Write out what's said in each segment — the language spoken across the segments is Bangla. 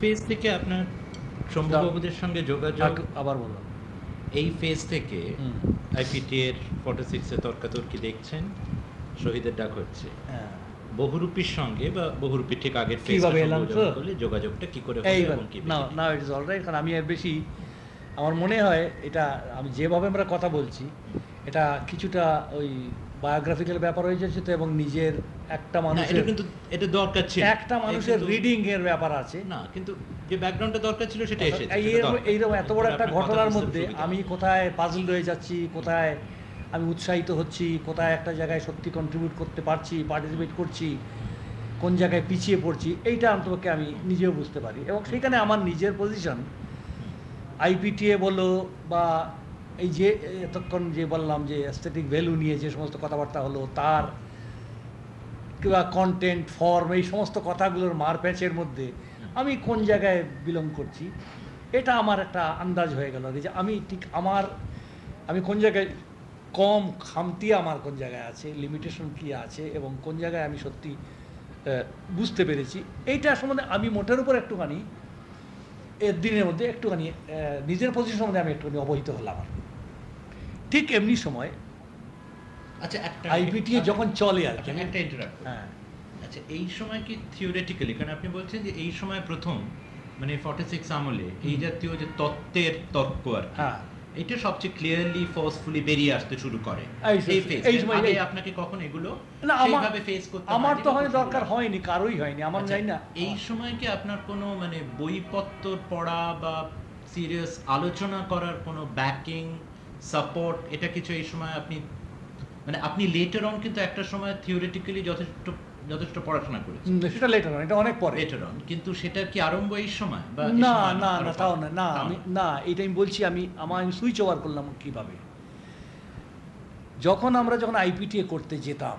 ফেজ থেকে আপনার সঙ্গে যোগাযোগ আবার বলো এই ফেজ থেকে আইপিটি এর ফটো সিক্সে তর্কাতর্কি দেখছেন শহীদের ডাক হচ্ছে। হ্যাঁ। বহুরূপীর সঙ্গে বা বহুরূপী ঠিক আগের যোগাযোগটা কি করে না না ইট ইজ অলরাইট কারণ আমি বেশি আমার মনে হয় এটা আমি যেভাবে আমরা কথা বলছি এটা কিছুটা ওই বায়োগ্রাফিক্যাল ব্যাপার হয়ে যাচ্ছে তো এবং নিজের একটা মানুষের এটা কিন্তু এটা দরকার ছিল। একটা মানুষের রিডিং এর ব্যাপার আছে। না কিন্তু যে ব্যাকগ্রাউন্ডটা দরকার ছিল সেটা এসেছে। এইরকম এত বড় একটা ঘটনার মধ্যে আমি কোথায় পাজল হয়ে যাচ্ছি কোথায় আমি উৎসাহিত হচ্ছি কোথায় একটা জায়গায় সত্যি কন্ট্রিবিউট করতে পারছি পার্টিসিপেট করছি কোন জায়গায় পিছিয়ে পড়ছি এইটা অন্তপক্ষে আমি নিজেও বুঝতে পারি। এবং সেখানে আমার নিজের পজিশন আইপিটিএ বলো বা এই যে, এতক্ষণ যে বললাম যে অ্যাস্থেটিক ভ্যালু নিয়ে যে সমস্ত কথাবার্তা হলো, তার কিংবা কন্টেন্ট ফর্ম এই সমস্ত কথাগুলোর মারপ্যাচের মধ্যে আমি কোন জায়গায় বিলং করছি, এটা আমার একটা আন্দাজ হয়ে গেল যে আমি ঠিক আমার, আমি কোন জায়গায় কম খামতি আমার কোন জায়গায় আছে লিমিটেশন কী আছে এবং কোন জায়গায় আমি সত্যি বুঝতে পেরেছি এইটা সম্বন্ধে আমি মোটের উপর একটুখানি, এর দিনের মধ্যে একটুখানি নিজের পজিশন সম্বন্ধে আমি একটুখানি অবহিত হলাম আর। ঠিক এমনি সময় আচ্ছা একটা আইপিটিএ যখন চলে আর কি। একটা ইন্টারাপ্ট হ্যাঁ। আচ্ছা এই সময় কি থিওরিটিক্যালি কারণ আপনি বলছেন যে এই সময় প্রথম মানে ফর্টি সিক্স আমলে এই জাতীয় যে তত্ত্বের তর্ক আর হ্যাঁ। এটা সবচেয়ে ক্লিয়ারলি ফোর্সফুলি বেরিয়ে আসতে শুরু করে। এই এই। সময়- আপনাকে কখন এগুলো সেইভাবে ফেস করতে আমার তো হয় দরকার হয়নি? হয়নি কারোই হয়নি আমার আচ্ছা, জানি না। এই সময় কি আপনার কোনো মানে বইপত্র পড়া বা সিরিয়াস আলোচনা করার কোনো ব্যাকিং সাপোর্ট এটা কিছু এই সময় আপনি মানে আপনি লেটার অন কিন্তু একটা সময় থিওরিটিক্যালি যথেষ্ট যথেষ্ট পড়াশোনা করেছেন। সেটা লেটার এটা অনেক পরে। লেটার অন কিন্তু সেটার কি আরম্ভ এই সময় বা না না না? তাও না না আমি না। এটা আমি বলছি আমি আমার আমি সুইচ ওভার করলাম কীভাবে। যখন আমরা যখন আইপিটিএ করতে যেতাম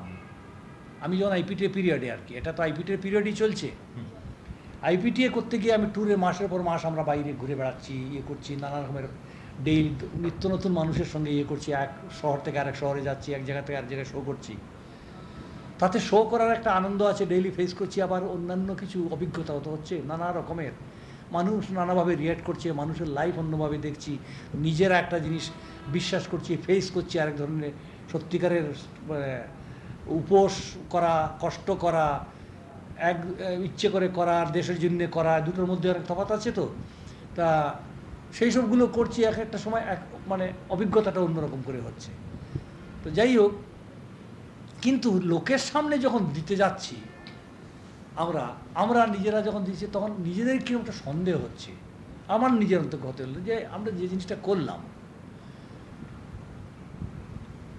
আমি যখন আইপিটিএ পিরিয়ডে আর কি এটা তো আইপিটিএ পিরিয়ডই চলছে। আইপিটিএ করতে গিয়ে আমি ট্যুরে মাসের পর মাস আমরা বাইরে ঘুরে বেড়াচ্ছি ইয়ে করছি নানা রকমের ডেইলি নিত্য নতুন মানুষের সঙ্গে ইয়ে করছি, এক শহর থেকে আরেক শহরে যাচ্ছি, এক জায়গা থেকে আরেক জায়গায় শো করছি। তাতে শো করার একটা আনন্দ আছে ডেইলি ফেস করছি, আবার অন্যান্য কিছু অভিজ্ঞতাও তো হচ্ছে, নানা রকমের। মানুষ নানাভাবে রিয়াক্ট করছে, মানুষের লাইফ অন্যভাবে দেখছি, নিজেরা একটা জিনিস বিশ্বাস করছি ফেস করছি আরেক ধরনের, সত্যিকারের উপোস করা, কষ্ট করা, এক, ইচ্ছে করে করা দেশের জন্যে করা, দুটোর মধ্যে অনেক তফাৎ আছে তো? তা সেই সবগুলো করছি এক একটা সময় এক মানে অভিজ্ঞতাটা অন্যরকম করে হচ্ছে। তো যাই হোক, কিন্তু লোকের সামনে যখন দিতে যাচ্ছি, আমরা আমরা নিজেরা যখন দিচ্ছি, তখন নিজেদের কীরকম একটা সন্দেহ হচ্ছে। আমার নিজের অন্তর্গত হলো যে, আমরা যে জিনিসটা করলাম,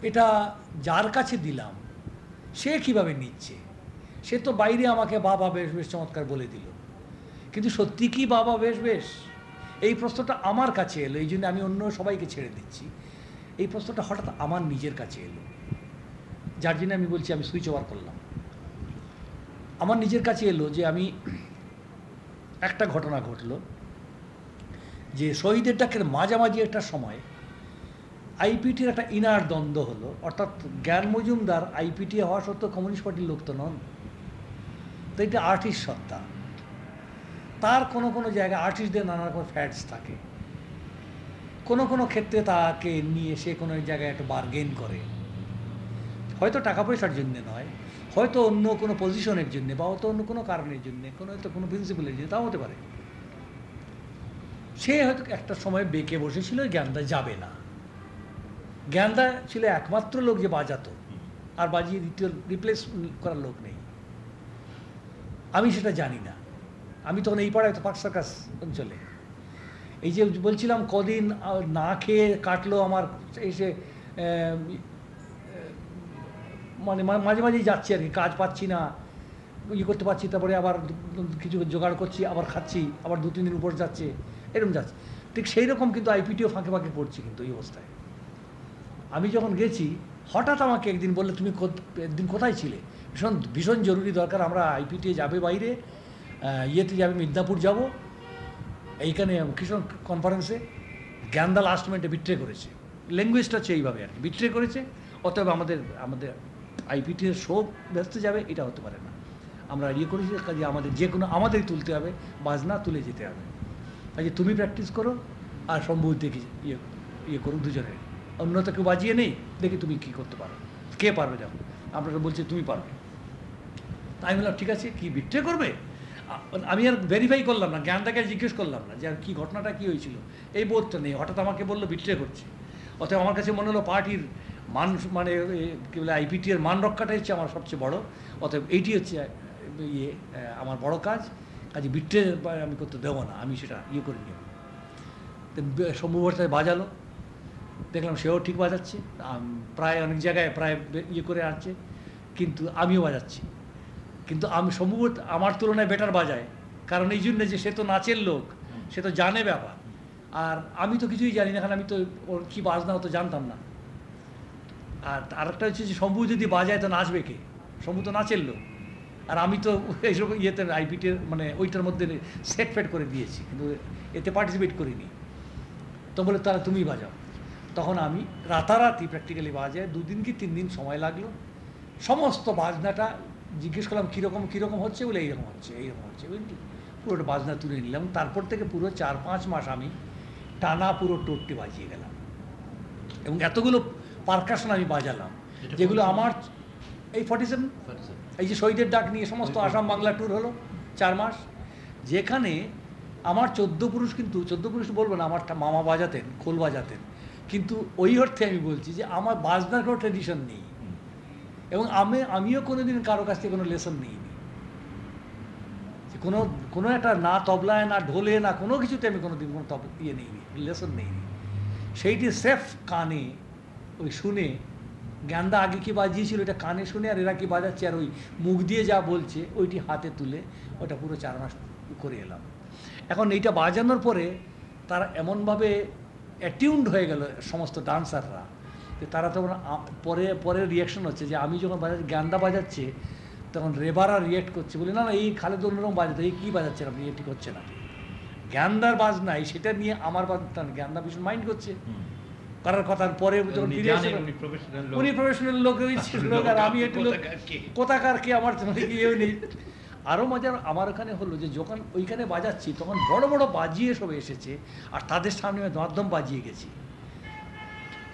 এটা যার কাছে দিলাম, সে কীভাবে নিচ্ছে? সে তো বাইরে আমাকে বাবা বেশ বেশ চমৎকার বলে দিল। কিন্তু সত্যি কি বাবা বেশ বেশ? এই প্রশ্নটা আমার কাছে এলো, এই জন্য আমি অন্য সবাইকে ছেড়ে দিচ্ছি। এই প্রশ্নটা হঠাৎ আমার নিজের কাছে এলো। যার জন্য আমি বলছি, আমি সুইচ ওভার করলাম। আমার নিজের কাছে এলো যে আমি একটা ঘটনা ঘটলো যে শহীদের ডাকের মাঝামাঝি একটা সময় আইপিটির একটা ইনার দ্বন্দ্ব হলো। অর্থাৎ জ্ঞান মজুমদার আইপিটি হওয়া সত্ত্বেও কমিউনিস্ট পার্টির লোক তো নন। তো এটা আর্টিস্ট সত্তা। তার কোনো কোনো জায়গায় আর্টিস্টদের নানা রকম ফ্যাটস থাকে। কোনো কোনো ক্ষেত্রে তাকে নিয়ে সে কোনো জায়গায় একটা বার্গেন করে। হয়তো টাকা পয়সার জন্য নয়, হয়তো অন্য কোনো পজিশনের জন্য বা হয়তো অন্য কোনো কারণের জন্য, কোনো হয়তো কোনো প্রিন্সিপালের জন্য, তাও হতে পারে। সে হয়তো একটা সময় বেঁকে বসেছিল, জ্ঞানদা যাবে না। জ্ঞানদা ছিল একমাত্র লোক যে বাজাতো, আর বাজিয়ে দ্বিতীয় রিপ্লেস করার লোক নেই। আমি সেটা জানি না। আমি তখন এই পাড়ায় পার্ক সার্কাস অঞ্চলে এই যে বলছিলাম কদিন না খেয়ে কাটলো আমার এসে মানে মাঝে মাঝেই যাচ্ছি আর কি, কাজ পাচ্ছি না ইয়ে করতে পারছি, তারপরে আবার কিছু জোগাড় করছি, আবার খাচ্ছি, আবার দু, তিন দিন উপর যাচ্ছে, এরকম যাচ্ছে। ঠিক সেই রকম কিন্তু আইপিটিও ফাঁকে ফাঁকে পড়ছি কিন্তু এই অবস্থায়। আমি যখন গেছি, হঠাৎ আমাকে একদিন বললে, তুমি একদিন কোথায় ছিলে? ভীষণ ভীষণ জরুরি দরকার, আমরা আইপিটি যাবে বাইরে ইয়েতে যাবে মিদনাপুর যাব। এইখানে কৃষ্ণ কনফারেন্সে জ্ঞানদা লাস্ট মিনিটে বিট্রে করেছে। ল্যাঙ্গুয়েজটা হচ্ছে এইভাবে আর কি। বিট্রে করেছে, অতএব আমাদের আমাদের আইপিটির শো ব্যস্ত যাবে, এটা হতে পারে না। আমরা ইয়ে করেছি, কাজে আমাদের যে কোনো, আমাদেরই তুলতে হবে, বাজনা তুলে যেতে হবে। কাজে তুমি প্র্যাকটিস করো, আর সম্ভব দেখি ইয়ে ইয়ে করো দুজনে। অন্য তো কেউ বাজিয়ে নেই, দেখি তুমি কী করতে পারো। কে পারবে যাও আপনারা বলছে, তুমি পারবে। তাই বললাম, ঠিক আছে, কি বিট্রে করবে? আমি আর ভেরিফাই করলাম না জ্ঞানদাকে আর জিজ্ঞেস করলাম না যে আর কী ঘটনাটা কী হয়েছিল। এই বোধটা নেই, হঠাৎ আমাকে বলল বিট্রে করছে। অতএব আমার কাছে মনে হলো পার্টির মান মানে কী বলে আইপিটি এর মান রক্ষাটাই হচ্ছে আমার সবচেয়ে বড়। অতএব এইটি হচ্ছে ইয়ে আমার বড় কাজ। কাজে বিট্রে আমি করতে দেবো না, আমি সেটা ইয়ে করে নিব। বে- বাজালো। দেখলাম সেও ঠিক বাজাচ্ছে। প্রায় অনেক জায়গায় প্রায় ইয়ে করে আসছে কিন্তু আমিও বাজাচ্ছি। কিন্তু আমি সম্ভবত আমার তুলনায় বেটার বাজায়। কারণ এই জন্য যে সে তো নাচের লোক, সে তো জানে ব্যাপার। আর আমি তো কিছুই জানি না আমি তো ওর কী বাজনা হতো জানতাম না। আর আরেকটা হচ্ছে যে শম্ভু যদি বাজায় তো নাচবে কে? শম্ভু তো নাচের লোক। আর আমি তো এইসব ইয়েতে আইপিটির মানে ওইটার মধ্যে সেট ফেট করে দিয়েছি, কিন্তু এতে পার্টিসিপেট করিনি। তো বলে, তাহলে তুমি বাজাও। তখন আমি রাতারাতি প্র্যাকটিক্যালি বাজায়, দুদিন কি তিন দিন সময় লাগল। সমস্ত বাজনাটা জিজ্ঞেস করলাম কীরকম কীরকম হচ্ছে? বলে এইরকম হচ্ছে এইরকম হচ্ছে। বুঝলি পুরোটা বাজনা তুলে নিলাম। তারপর থেকে পুরো চার পাঁচ মাস আমি টানা পুরো টোটটি বাজিয়ে গেলাম। এবং এতগুলো পারকাশন আমি বাজালাম যেগুলো আমার এই ফর্টি সেভেন এই যে শহীদের ডাক নিয়ে সমস্ত আসাম বাংলা ট্যুর হলো চার মাস যেখানে আমার চোদ্দ পুরুষ কিন্তু চোদ্দ পুরুষ বলব না আমার মামা বাজাতেন খোল বাজাতেন। কিন্তু ওই অর্থে আমি বলছি যে আমার বাজনার কোনো ট্রেডিশন নেই। এবং আমি, আমিও কোনোদিন কারও কাছ থেকে কোনো লেসন নিইনি। কোনো কোনো একটা না তবলায়, না ঢোলে, না কোনো কিছুতে আমি কোনো দিন কোনো তব ইয়ে নিইনি লেসন নিইনি। সেইটি সেফ কানে ওই শুনে জ্ঞানদা আগে কি বাজিয়েছিল এটা কানে শুনে আর এরা কি বাজাচ্ছে আর ওই মুখ দিয়ে যা বলছে, ওইটি হাতে তুলে ওটা পুরো চার মাস করে এলাম। এখন এইটা বাজানোর পরে তারা এমনভাবে অ্যাটিউন্ড হয়ে গেল সমস্ত ডান্সাররা তারা তখন পরে পরে রিয়াকশন হচ্ছে যে আমি যখন বাজাচ্ছি জ্ঞানদা বাজাচ্ছে তখন রেবারা রিয়েক্ট করছে বলে না না এই খালেদ অন্যরকম বাজাতে এই কী বাজাচ্ছেন আপনি? এটি করছে না। জ্ঞানদার বাজ নাই সেটা নিয়ে আমার বাজটা জ্ঞানদা ভীষণ মাইন্ড করছে। করার কথার পরে যখন উনি প্রফেশনাল লোক। লোক আর আমি একটু লোক কোথাকার কে? আমার ইয়েও নেই। আরও মজার আমার ওখানে হলো যে যখন ওইখানে বাজাচ্ছি তখন বড় বড় বাজিয়ে সব এসেছে আর তাদের সামনে আমি দরদম বাজিয়ে গেছি।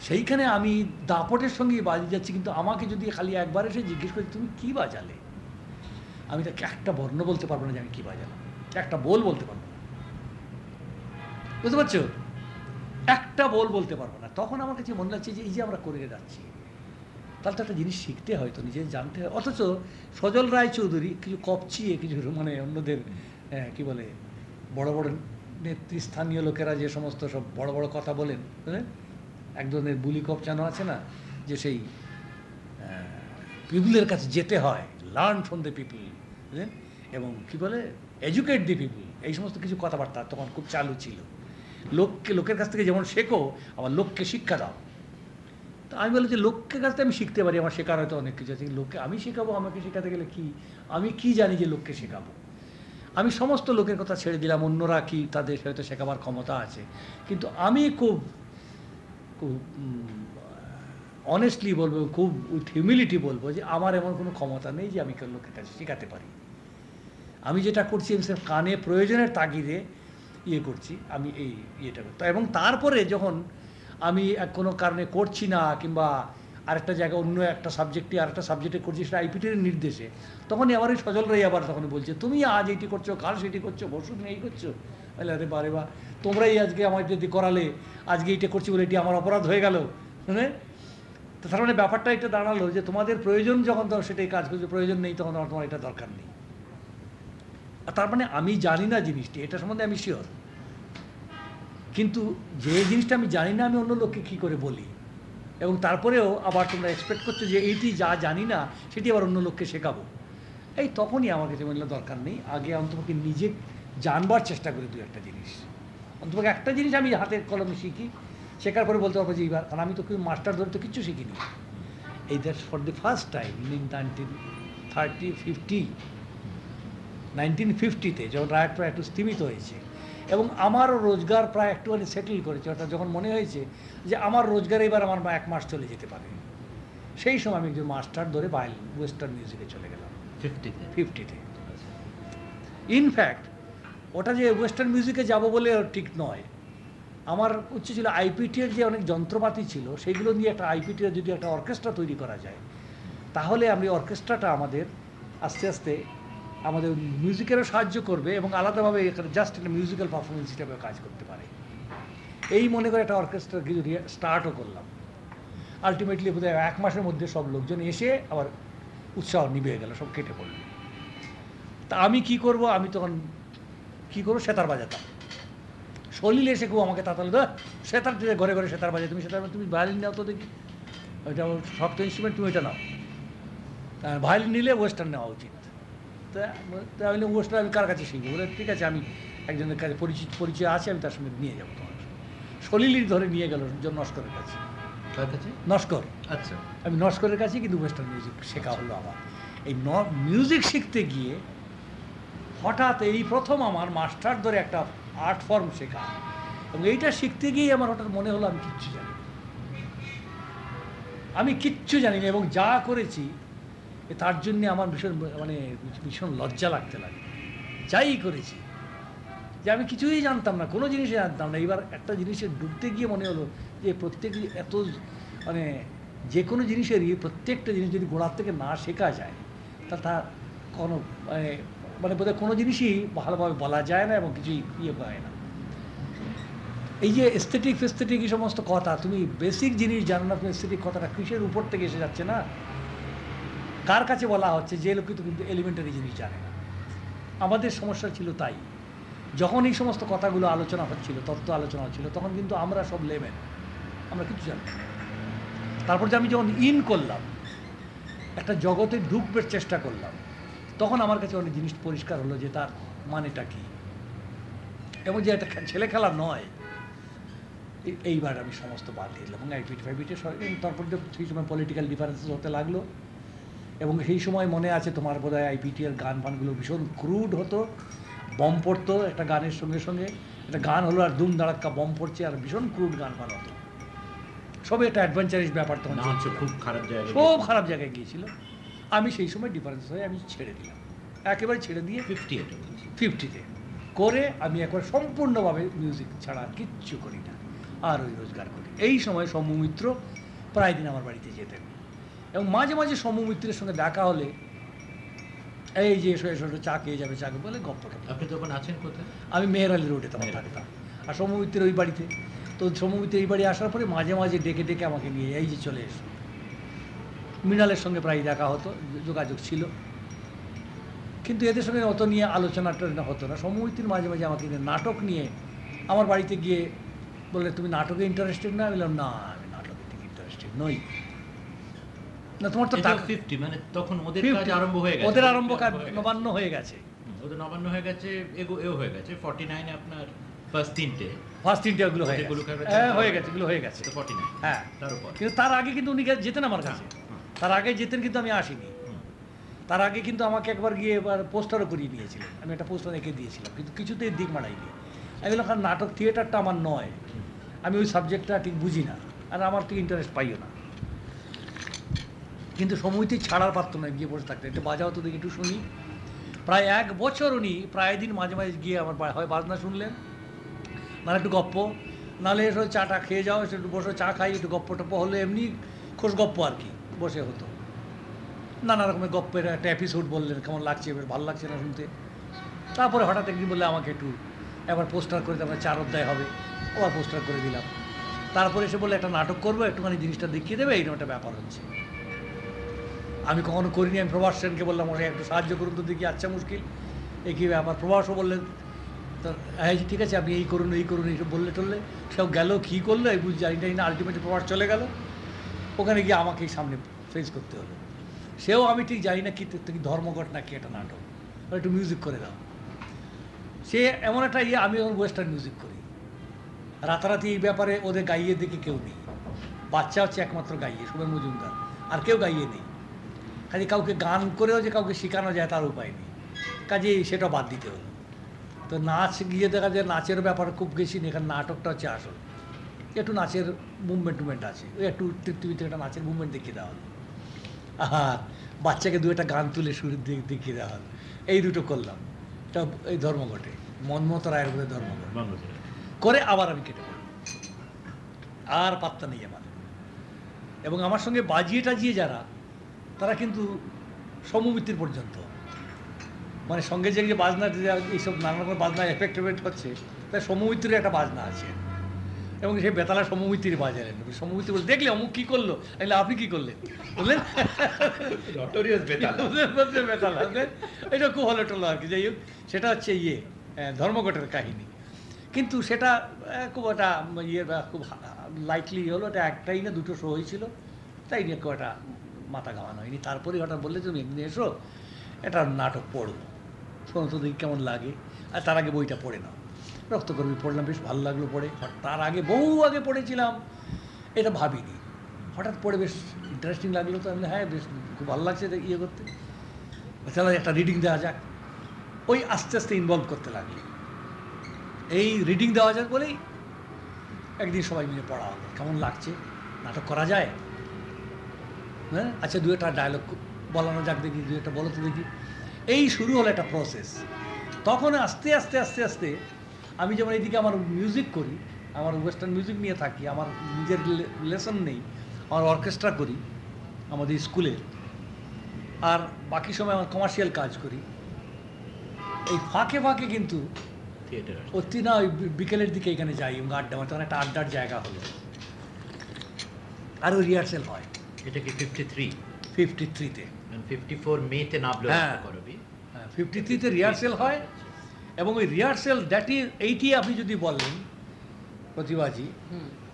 সেইখানে আমি দাপটের সঙ্গেই বাজিয়ে যাচ্ছি, কিন্তু আমাকে যদি খালি একবার এসে জিজ্ঞেস করি তুমি কি বাজালে? আমি তাকে একটা বর্ণ বলতে পারব না যে আমি কী বাজালাম। একটা বোল বলতে পারব না। বুঝতে পারছ? একটা বোল বলতে পারব না। তখন আমার কাছে মনে লাগছে যে এই যে আমরা করে যাচ্ছি, তাহলে তো একটা জিনিস শিখতে হয় তো নিজে জানতে হয়। অথচ সজল রায় চৌধুরী কিছু কপচিয়ে কিছু মানে অন্যদের কি বলে, বড় বড় নেতৃস্থানীয় লোকেরা যে সমস্ত সব বড় বড় কথা বলেন বুঝলেন এক ধরনের বুলি কপচানো আছে না, যে সেই পিপুলের কাছে যেতে হয় লার্ন ফ্রম দ্য পিপুল বুঝলেন? এবং কি বলে এডুকেট দি পিপুল এই সমস্ত কিছু কথাবার্তা তখন খুব চালু ছিল। লোককে, লোকের কাছ থেকে যেমন শেখো, আমার লোককে শিক্ষা দাও। তো আমি বলি যে লোকের কাছ থেকে আমি শিখতে পারি, আমার শেখার হয়তো অনেক কিছু আছে লোককে আমি শেখাবো, আমাকে শেখাতে গেলে কি? আমি কি জানি যে লোককে শেখাবো? আমি সমস্ত লোকের কথা ছেড়ে দিলাম, অন্যরা কি তাদের হয়তো শেখাবার ক্ষমতা আছে, কিন্তু আমি খুব খুব অনেস্টলি বলব, খুব উইথ হিউমিলিটি বলব যে আমার এমন কোনো ক্ষমতা নেই যে আমি কেউ লোকের কাছে শেখাতে পারি। আমি যেটা করছি, আমি সেটা কানে প্রয়োজনের তাগিদে ইয়ে করছি, আমি এই ইয়েটা করতে এবং তারপরে যখন আমি কোনো কারণে করছি না কিংবা আরেকটা জায়গায় অন্য একটা সাবজেক্টে আরেকটা সাবজেক্টে করছি সেটা আইপিটির নির্দেশে, তখনই আবার এই সজল রাই আবার তখন বলছে, তুমি আজ এইটি করছ, কাল সেটি করছ বসু তুমি এই করছ। বলে আরে বারে বা, তোমরাই আজকে আমার যদি করালে, আজকে এটা করছি বলে এটি আমার অপরাধ হয়ে গেল। তো তার মানে ব্যাপারটা এটা দাঁড়াল যে তোমাদের প্রয়োজন যখন তখন সেটাই কাজ করছে প্রয়োজন নেই, তখন তোমার এটা দরকার নেই। তার মানে আমি জানি না জিনিসটি, এটা সম্বন্ধে আমি শিওর কিন্তু যে জিনিসটা আমি জানি না, আমি অন্য লোককে কী করে বলি? এবং তারপরেও আবার তোমরা এক্সপেক্ট করছ যে এইটি যা জানি না, সেটি আবার অন্য লোককে শেখাবো। এই তখনই আমার কাছে মনে দরকার নেই। আগে অন্তপক্ষে নিজে জানবার চেষ্টা করি দু একটা জিনিস। অন্তপক্ষে একটা জিনিস আমি হাতের কলমে শিখি শেখার পরে বলতে পারব যে এইবার কারণ আমি তো কেউ মাস্টার ধরে তো কিচ্ছু শিখিনি। এই that's for the first time in nineteen thirty fifty nineteen ফিফটিতে যখন রায়ট প্রায় একটু স্তীমিত হয়েছে এবং আমারও রোজগার প্রায় একটুখানি সেটেল করেছে অর্থাৎ যখন মনে হয়েছে যে আমার রোজগার এবার আমার এক মাস চলে যেতে পারে সেই সময় আমি একজন মাস্টার ধরে বাইল ওয়েস্টার্ন মিউজিকে চলে গেলাম। ফিফটিতে ফিফটিতে ইনফ্যাক্ট ওটা যে ওয়েস্টার্ন মিউজিকে যাব বলে ঠিক নয়। আমার উচ্চ ছিল আইপিটির যে অনেক যন্ত্রপাতি ছিল, সেগুলো নিয়ে একটা আইপিটির যদি একটা অর্কেস্ট্রা তৈরি করা যায়, তাহলে আমি অর্কেস্ট্রাটা আমাদের আস্তে আস্তে আমাদের মিউজিকেরও সাহায্য করবে এবং আলাদাভাবে এখানে জাস্ট একটা মিউজিক্যাল পারফরমেন্স হিসাবে কাজ করতে পারে। এই মনে করে একটা অর্কেস্ট্রা কিছু স্টার্টও করলাম। আলটিমেটলি বোধহয় এক মাসের মধ্যে সব লোকজন এসে আবার উৎসাহ নিভে গেল, সব কেটে পড়ল। তা আমি কি করব? আমি তখন কি করব? সেতার বাজাতাম। সলিল এসে কেউ আমাকে তাতাল দা সেতার ঘরে ঘরে সেতার বাজায় তুমি সেতার তুমি ভায়োলিন নাও তো দেখি। ওইটা শক্ত ইনস্ট্রুমেন্ট তুমি এটা নাও। ভায়োলিন নিলে ওয়েস্টার্ন নেওয়া উচিত। তা তা আমি ওয়েস্টার্ন আমি কার কাছে শিখব? বলে ঠিক আছে আমি একজনের কাছে পরিচিত পরিচয় আছে আমি তার সঙ্গে নিয়ে যাব তোমার সলিলই ধরে নিয়ে গেল নস্করের কাছে। কার কাছে? নস্কর। আচ্ছা। আমি নস্করের কাছে কিন্তু ওয়েস্টার্ন মিউজিক শেখা হলো আমার। এই মিউজিক শিখতে গিয়ে হঠাৎ এই প্রথম আমার মাস্টার ধরে একটা আর্ট ফর্ম শেখা। এবং এইটা শিখতে গিয়ে আমার হঠাৎ মনে হলো আমি কিচ্ছু জানি। আমি কিচ্ছু জানি না এবং যা করেছি তার জন্যে আমার ভীষণ মানে ভীষণ লজ্জা লাগতে লাগে যাই করেছি, যে আমি কিছুই জানতাম না, কোনো জিনিসই জানতাম না। এবার একটা জিনিসে ডুবতে গিয়ে মনে হলো যে প্রত্যেক এত মানে যে কোনো জিনিসেরই প্রত্যেকটা জিনিস যদি গোড়ার থেকে না শেখা যায়, তা তার কোনো মানে মানে বোধহয় কোনো জিনিসই ভালোভাবে বলা যায় না এবং কিছুই ইয়ে পায় না। এই যে এস্থেটিক ফেস্থেটিক এই সমস্ত কথা, তুমি বেসিক জিনিস জানো না, তুমি এস্থেটিক কথাটা কিসের উপর থেকে এসে যাচ্ছে না? কার কাছে বলা হচ্ছে যে লোক কিন্তু কিন্তু এলিমেন্টারি জিনিস জানে না। আমাদের সমস্যা ছিল তাই। যখন এই সমস্ত কথাগুলো আলোচনা হচ্ছিল, তত্ত্ব আলোচনা হচ্ছিল, তখন কিন্তু আমরা সব লেবেন আমরা কিছু জানি। তারপর যে আমি যখন ইন করলাম, একটা জগতে ঢুকবার চেষ্টা করলাম তখন আমার কাছে অনেক জিনিস পরিষ্কার হলো যে তার মানেটা কী। এবং যে একটা ছেলে খেলা নয় এই- এইবার আমি সমস্ত বাদ দিয়ে দিলাম। এবং আইপিটি ফাইপিটি তারপর সেই সময় পলিটিক্যাল ডিফারেন্সেস হতে লাগল। এবং সেই সময় মনে আছে তোমার বোধ হয় আইপিটি এর গান ফানগুলো ভীষণ ক্রুড হতো বম পড়তো একটা গানের সঙ্গে সঙ্গে। একটা গান হলো আর দুম দাঁড়াক্কা বম পড়ছে আর ভীষণ ক্রুড গান ফান হতো। সবই একটা অ্যাডভেঞ্চারিস ব্যাপার তখন খুব খারাপ জায়গায় খুব খারাপ জায়গায় গিয়েছিল। আমি সেই সময় ডিফারেন্স হয়ে আমি ছেড়ে দিলাম। একেবারে ছেড়ে দিয়ে ফিফটি বলছি। ফিফটিতে করে আমি একবার সম্পূর্ণভাবে মিউজিক ছাড়া আর কিচ্ছু করি না আর ওই রোজগার করি। এই সময় সৌমিত্র প্রায় দিন আমার বাড়িতে যেতেন। এবং মাঝে মাঝে সৌমিত্রের সঙ্গে দেখা হলে এই যে এসো এসো চা খেয়ে যাবে চা বলে গপ্প। আপনি তখন আছেন কোথায়? আমি মেহের আলী রোডে তখন থাকতাম। আর সৌমিত্রের ওই বাড়িতে। তো সৌমিত্রের এই বাড়ি আসার পরে মাঝে মাঝে ডেকে ডেকে আমাকে নিয়ে এই যে চলে এসো। মৃণালের সঙ্গে প্রায় দেখা হতো যোগাযোগ ছিল। কিন্তু এদের সঙ্গে অত নিয়ে আলোচনা টালোচনা হতো না। সমমিতির মাঝে মাঝে আমাকে নাটক নিয়ে আমার বাড়িতে গিয়ে বললে তুমি নাটকে ইন্টারেস্টেড না? বললাম না আমি নাটকের দিকে ইন্টারেস্টেড নই। না তোমার তো ফিফটি মানে তখন ওদের কাজ আরম্ভ হয়ে গেছে। ওদের আরম্ভ কাজ হয়ে গেছে। নবান্ন হয়ে গেছে। ওদের নবান্ন হয়ে গেছে এগো এও হয়ে গেছে। ফর্টি নাইনে আপনার ফার্স্ট তিনটে। ফার্স্ট ইন্টারভিউগুলো হয়ে গেছে। হ্যাঁ হয়ে গেছে এগুলো হয়ে গেছে। তো ফর্টি নাইন হ্যাঁ। তার উপর কিন্তু তার আগে কিন্তু উনি যেতেন আমার কাছে। তার আগে যেতেন কিন্তু আমি আসিনি। তার আগে কিন্তু আমাকে একবার গিয়ে এবার পোস্টারও করিয়ে নিয়েছিলেন আমি একটা পোস্টার এঁকে দিয়েছিলাম, কিন্তু কিছুতেই দিক মারাইনি আমি বললাম, "কারণ নাটক থিয়েটারটা আমার নয়। আমি ওই সাবজেক্টটা ঠিক বুঝি না। আর আমার ঠিক ইন্টারেস্ট পাইও না। কিন্তু সময়টি ছাড়ার পারতো না গিয়ে বসে থাকতে। একটু বাজাও তো দেখি, একটু শুনি। প্রায় এক বছর উনি প্রায় দিন মাঝে মাঝে গিয়ে আমার হয় বাজনা শুনলেন। নাহলে একটু গপ্প। নাহলে এসো চাটা খেয়ে যাও, একটু বসে, চা খাই, একটু গপ্প টপ্প হলে এমনি খোশ গপ্প আর কি। বসে হতো। নানা রকমের গপ্পের একটা এপিসোড বললেন, কেমন লাগছে, এবার ভালো লাগছে না শুনতে। তারপরে হঠাৎ একদিন বললে, আমাকে একটু একবার পোস্টার করে দেবে চার অধ্যায় হবে। আবার পোস্টার করে দিলাম। তারপরে এসে বলে একটা নাটক করব, একটুখানি জিনিসটা দেখিয়ে দেবে এইরকম একটা ব্যাপার হচ্ছে। আমি কখনো করিনি, আমি প্রভাস সেনকে বললাম ওরা একটু সাহায্য করুন তো দেখি আচ্ছা মুশকিল। এই কী ব্যাপার? প্রভাসও বললেন, তো হ্যাঁ ঠিক আছে, আপনি এই করুন এই করুন এইসব বললে টললে। সব গেল, কী করল এই বুঝ জানি না আলটিমেটলি প্রভাস চলে গেল। ওখানে গিয়ে আমাকেই সামনে ফেস করতে হলো। সেও আমি ঠিক জানি না কি ধর্মঘট না কি একটা নাটক। একটু মিউজিক করে দাও। সে এমন একটা ইয়ে আমি এখন ওয়েস্টার্ন মিউজিক করি। রাতারাতি এই ব্যাপারে ওদের গাইয়ে দেখে কেউ নেই। বাচ্চা হচ্ছে একমাত্র গাইয়ে শুভেন মজুমদার। আর কেউ গাইয়ে নেই। কাজে কাউকে গান করেও যে কাউকে শেখানো যায় তার উপায় নেই। কাজে সেটা বাদ দিতে হলো। তো নাচ গিয়ে দেখা যায় নাচের ব্যাপার খুব বেশি নেই এখানে নাটকটা হচ্ছে আসল। একটু নাচের মুভমেন্ট টুভমেন্ট আছে। ওই একটু তৃপ্তিবিতে একটা নাচের মুভমেন্ট দেখিয়ে দেওয়া হলো। আর বাচ্চাকে দু একটা গান তুলে সুর দেখিয়ে দেওয়া হলো। এই দুটো করলাম। এটা এই ধর্মঘটে মনমত রায়ের বোধহয় ধর্মঘট করে আবার আমি কেটে পড়লাম। আর পাত্তা নেই আমার। এবং আমার সঙ্গে বাজিয়ে টাজিয়ে যারা তারা কিন্তু সমমিতির পর্যন্ত। মানে সঙ্গে যে বাজনা এইসব নানা রকম বাজনা এফেক্ট এফেক্ট হচ্ছে তাই সমমিতির একটা বাজনা আছে। এবং সেই বেতালা সমমিতির বাজারেন সমমিতি বলে দেখলে অমুক কী করল? তাহলে আপনি কী করলেন? বুঝলেন? বেতাল। বেতালা এটা খুব হলো টলো আর কি যাই হোক। সেটা হচ্ছে ইয়ে ধর্মঘটের কাহিনী। কিন্তু সেটা খুব একটা ইয়ে খুব লাইটলি হলো এটা একটাই না দুটো শো হয়েছিল। তাই নিয়ে খুব একটা মাথা ঘামানো হয়নি। তারপরে হঠাৎ বললে তুমি একদিন এসো এটা নাটক পড়ব শোনো তো দেখি কেমন লাগে। আর তার আগে বইটা পড়ে নাও। রক্তকর্মী পড়লাম, বেশ ভালো লাগল পড়ে। তার আগে বহু আগে পড়েছিলাম। এটা ভাবিনি। হঠাৎ পড়ে বেশ ইন্টারেস্টিং লাগল তো। আমি হ্যাঁ বেশ, খুব ভালো লাগছে ইয়ে করতে। তাহলে একটা রিডিং দেওয়া যাক। ওই আস্তে আস্তে ইনভলভ করতে লাগল। এই রিডিং দেওয়া যাক বলেই একদিন সবাই মিলে পড়া হলো। কেমন লাগছে? নাটক করা যায়? হ্যাঁ? আচ্ছা দু একটা ডায়লগ বলানো যাক দেখি, দু একটা বলো তো দেখি। এই শুরু হলো একটা প্রসেস তখন আস্তে আস্তে আস্তে আস্তে আমি যেমন এইদিকে আমার মিউজিক করি আমার ওয়েস্টার্ন মিউজিক নিয়ে থাকি আমার নিজের লেসন নেই আমার অর্কেস্ট্রা করি আমাদের স্কুলের। আর বাকি সময় আমার কমার্শিয়াল কাজ করি। এই ফাঁকে ফাঁকে কিন্তু থিয়েটার অতি না ওই বিকেলের দিকে এখানে যাই এবং আড্ডা মানে তখন একটা আড্ডার জায়গা হলো। আরও রিহার্সেল হয়। এটা কি ফিফটি থ্রি ফিফটি থ্রিতে ফিফটি ফোর মেতে নামলো হ্যাঁ। ফিফটি থ্রিতে রিহার্সেল হয়। এবং ওই রিহার্সেল দ্যাট ইজ এইটি আপনি যদি বলেন প্রতিবাজি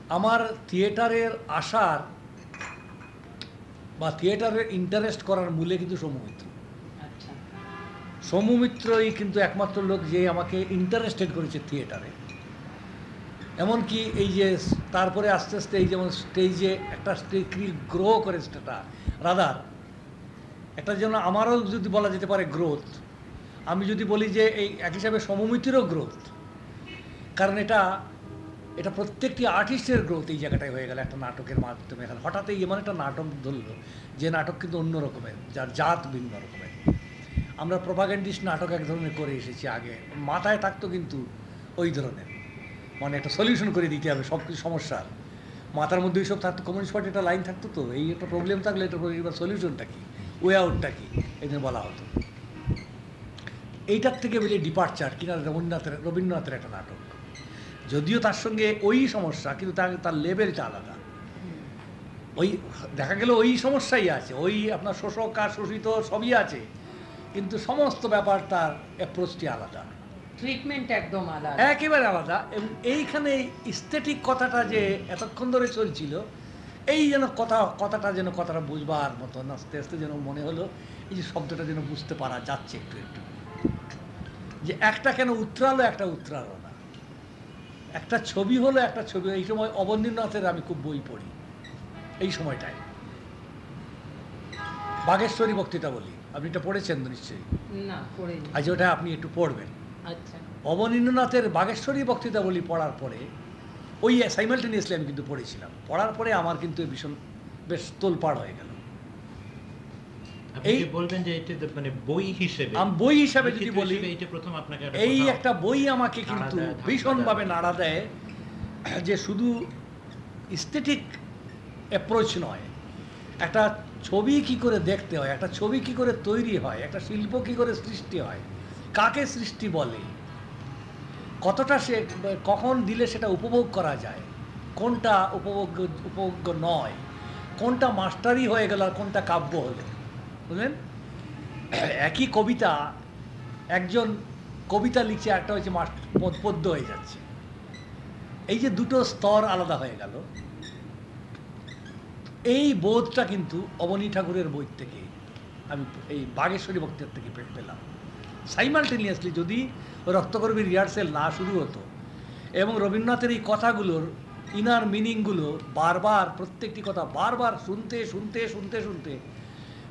আমার থিয়েটারের আসার বা থিয়েটারের ইন্টারেস্ট করার মূলে কিন্তু সমমিত্র আচ্ছা। সমমিত্রই কিন্তু একমাত্র লোক যে আমাকে ইন্টারেস্টেড করেছে থিয়েটারে। এমনকি এই যে তারপরে আস্তে আস্তে এই যেমন স্টেজে একটা স্টেজ গ্রো করে সেটা রাদার একটা যেন আমারও যদি বলা যেতে পারে গ্রোথ আমি যদি বলি যে এই এক হিসাবে সমমিতিরও গ্রোথ কারণ এটা এটা প্রত্যেকটি আর্টিস্টের গ্রোথ এই জায়গাটায় হয়ে গেল একটা নাটকের মাধ্যমে। এখানে হঠাৎ এমন একটা নাটক ধরলো, যে নাটক কিন্তু অন্য রকমের, যার জাত ভিন্ন রকমের। আমরা প্রোপাগেন্ডিস্ট নাটক এক ধরনের করে এসেছি আগে। মাথায় থাকতো কিন্তু ওই ধরনের। মানে একটা সলিউশন করে দিতে হবে সব কিছু সমস্যার। মাথার মধ্যে ওইসব থাকতো কমিউনিস্ট পার্টি একটা লাইন থাকতো তো, এই একটা প্রবলেম থাকলে এটা সলিউশনটা কি? ওয়ে আউটটা কি? এই বলা হতো। এইটার থেকে বেরিয়ে ডিপার্চার কিনা রবীন্দ্রনাথের রবীন্দ্রনাথের একটা নাটক। যদিও তার সঙ্গে ওই সমস্যা কিন্তু তার তার লেভেলটা আলাদা। ওই দেখা গেল ওই সমস্যাই আছে ওই আপনার শোষক আর শোষিত সবই আছে কিন্তু সমস্ত ব্যাপার তার অ্যাপ্রোচটি আলাদা। ট্রিটমেন্ট একদম আলাদা। একেবারে আলাদা এবং এইখানে স্থেটিক কথাটা যে এতক্ষণ ধরে চলছিল এই যেন কথা কথাটা যেন কথাটা বুঝবার মতন আস্তে আস্তে যেন মনে হলো এই যে শব্দটা যেন বুঝতে পারা যাচ্ছে একটু একটু। যে একটা কেন উতরালো একটা উতরালো না। একটা ছবি হলো একটা ছবি। এই সময় অবনীন্দ্রনাথের আমি খুব বই পড়ি। এই সময়টায়। বাগেশ্বরী বক্তৃতা বলি। আপনি এটা পড়েছেন নিশ্চয়ই? আজ ওটা আপনি একটু পড়বেন। আচ্ছা। অবনীন্দ্রনাথের বাগেশ্বরী বক্তৃতাবলী পড়ার পরে ওই সাইমালটেনিয়াসলি আমি কিন্তু পড়েছিলাম। পড়ার পরে আমার কিন্তু ভীষণ বেশ তোলপাড় হয়ে গেল। এই- বলবেন যে এটা মানে বই হিসেবে আমি বই হিসাবে যদি বলি এটা প্রথম আপনাকে এই একটা বই আমাকে কিন্তু ভীষণভাবে নাড়া দেয় যে শুধু স্থেটিক অ্যাপ্রোচ নয় একটা ছবি কি করে দেখতে হয় একটা ছবি কি করে তৈরি হয় একটা শিল্প কি করে সৃষ্টি হয় কাকে সৃষ্টি বলে কতটা সে কখন দিলে সেটা উপভোগ করা যায় কোনটা উপভোগ্য উপভোগ্য নয় কোনটা মাস্টারি হয়ে গেল আর কোনটা কাব্য হলো। বুঝলেন? একই কবিতা, একজন কবিতা লিখছে একটা হচ্ছে মাস- পদ্য হয়ে যাচ্ছে। এই যে দুটো স্তর আলাদা হয়ে গেল, এই বোধটা কিন্তু অবনী ঠাকুরের বই থেকে আমি এই বাগেশ্বরী বক্তের থেকে পে- পেলাম। সাইমালটেনিয়াসলি যদি রক্তকর্মীর রিহার্সেল না শুরু হতো এবং রবীন্দ্রনাথের এই কথাগুলোর ইনার মিনিংগুলো বারবার, প্রত্যেকটি কথা বারবার শুনতে শুনতে শুনতে শুনতে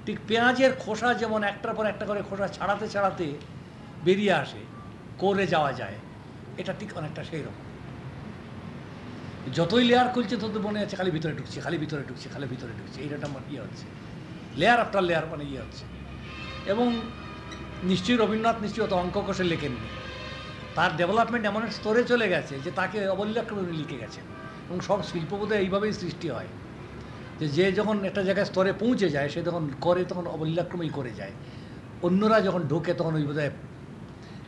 ঠিক পেঁয়াজের খোসা যেমন একটার পর একটা করে খোসা ছাড়াতে ছাড়াতে বেরিয়ে আসে, করে যাওয়া যায়, এটা ঠিক অনেকটা সেই রকম। যতই লেয়ার খুলছে তত মনে আছে খালি ভিতরে ঢুকছে, খালি ভিতরে ঢুকছে, খালি ভিতরে ঢুকছে, এইটা আমার ইয়ে হচ্ছে। লেয়ার আফটার লেয়ার মানে ইয়ে হচ্ছে। এবং নিশ্চয়ই রবীন্দ্রনাথ নিশ্চয়ই অত অঙ্ক কষে লেখেননি। তার ডেভেলপমেন্ট এমন স্তরে চলে গেছে যে তাকে অবলীলাক্রমে লিখে গেছেন। এবং সব শিল্পবোধে এইভাবেই সৃষ্টি হয়। যে যখন একটা জায়গায় স্তরে পৌঁছে যায়, সে যখন করে, তখন অবলীলাক্রমেই করে যায়। অন্যরা যখন ঢোকে, তখন ওই বোধহয়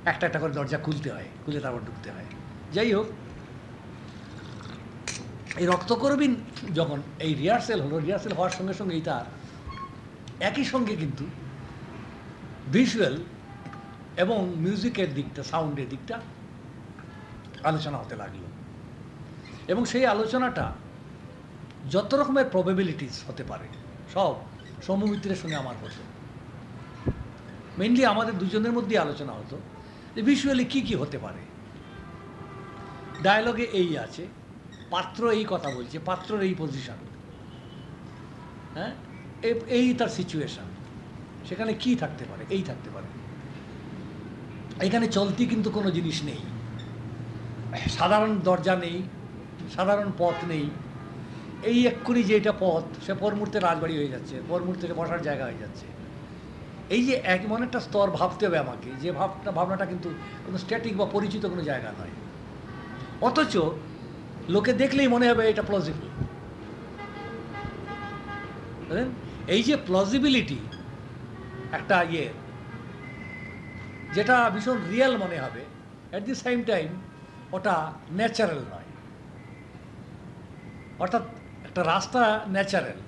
একটা একটা করে দরজা খুলতে হয়, খুলে তারপর ঢুকতে হয়। যাই হোক, এই রক্তকরবিন যখন, এই রিহার্সেল হলো রিহার্সেল হওয়ার সঙ্গে সঙ্গেই তার একই সঙ্গে কিন্তু ভিজুয়াল এবং মিউজিকের দিকটা সাউন্ডের দিকটা আলোচনা হতে লাগল। এবং সেই আলোচনাটা যত রকমের প্রবেবিলিটিস হতে পারে, সব সৌম্যমিত্রের সঙ্গে আমার হতো মেনলি আমাদের দুজনের মধ্যে আলোচনা হতো যে ভিজুয়ালি কী কী হতে পারে। ডায়লগে এই আছে, পাত্র এই কথা বলছে, পাত্রর এই পজিশন হ্যাঁ? এই তার সিচুয়েশন সেখানে কি থাকতে পারে, এই থাকতে পারে। এখানে চলতি কিন্তু কোনো জিনিস নেই। সাধারণ দরজা নেই, সাধারণ পথ নেই। এই এক্ষুনি যে এটা পথ, সে পর মুহূর্তে রাজবাড়ি হয়ে যাচ্ছে পর মুহূর্তে বসার জায়গা হয়ে যাচ্ছে। এই যে এক এমন একটা স্তর ভাবতে হবে আমাকে, যে ভাবনা, ভাবনাটা কিন্তু কোনো স্ট্যাটিক বা পরিচিত কোনো জায়গা নয়। অথচ লোকে দেখলেই মনে হবে এটা প্লজিবল এই যে প্লজিবিলিটি একটা ইয়ে যেটা ভীষণ রিয়েল মনে হবে অ্যাট দি সেম টাইম ওটা ন্যাচারাল নয়। অর্থাৎ একটা রাস্তা ন্যাচারাল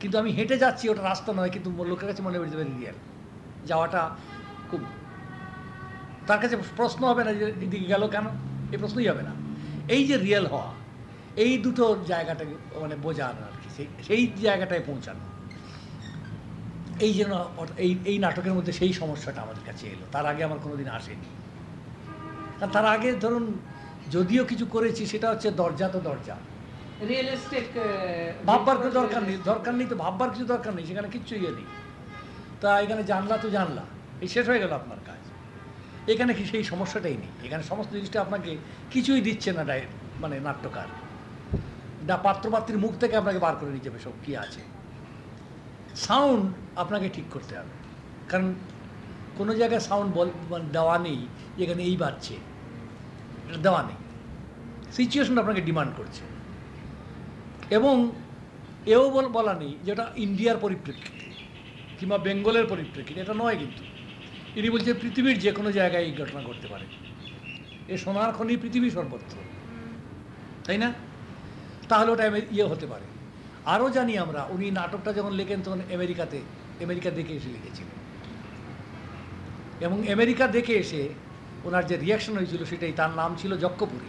কিন্তু আমি হেঁটে যাচ্ছি, ওটা রাস্তা নয়, কিন্তু লোকের কাছে মনে হবে ভেরি রিয়েল যাওয়াটা খুব তার কাছে প্রশ্ন হবে না যে এদিকে গেল কেন? এই প্রশ্নই হবে না। এই যে রিয়েল হওয়া, এই দুটো জায়গাটাকে মানে বোঝানো আর কি। সেই জায়গাটায় পৌঁছানো। এই যেন এই এই নাটকের মধ্যে সেই সমস্যাটা আমাদের কাছে এলো। তার আগে আমার কোনোদিন আসেনি। তার আগে ধরুন, যদিও কিছু করেছি, সেটা হচ্ছে দরজা তো দরজা। রিয়েলিস্টিক ভাববার কিছু দরকার নেই দরকার নেই তো ভাববার কিছু দরকার নেই সেখানে কিচ্ছু ইয়ে নেই। তা এখানে জানলা তো জানলা এই শেষ হয়ে গেল আপনার কাজ। এখানে কি সেই সমস্যাটাই নেই এখানে সমস্ত জিনিসটা আপনাকে কিছুই দিচ্ছে না ডাই মানে নাট্যকার। না পাত্রপাত্রীর মুখ থেকে আপনাকে বার করে নিতে হবে সব কী আছে। সাউন্ড আপনাকে ঠিক করতে হবে কারণ কোনো জায়গায় সাউন্ড বল মানে দেওয়া নেই এখানে এই এটা দেওয়া নেই। সিচুয়েশন আপনাকে ডিমান্ড করছে। এবং এও বল- নেই যেটা ইন্ডিয়ার পরিপ্রেক্ষিতে কিংবা বেঙ্গলের পরিপ্রেক্ষিতে, এটা নয় কিন্তু। ইনি বলছে পৃথিবীর যে কোনো জায়গায় এই ঘটনা ঘটতে পারে। এ সোনার খনি পৃথিবী সর্বত্র। তাই না? তাহলে ওটা ইয়ে হতে পারে। আরও জানি আমরা, উনি নাটকটা যখন লেখেন তখন আমেরিকাতে, আমেরিকা দেখে এসে লিখেছিলেন। এবং আমেরিকা দেখে এসে ওনার যে রিয়াকশন হয়েছিল সেটাই, তার নাম ছিল যক্ষপুরী।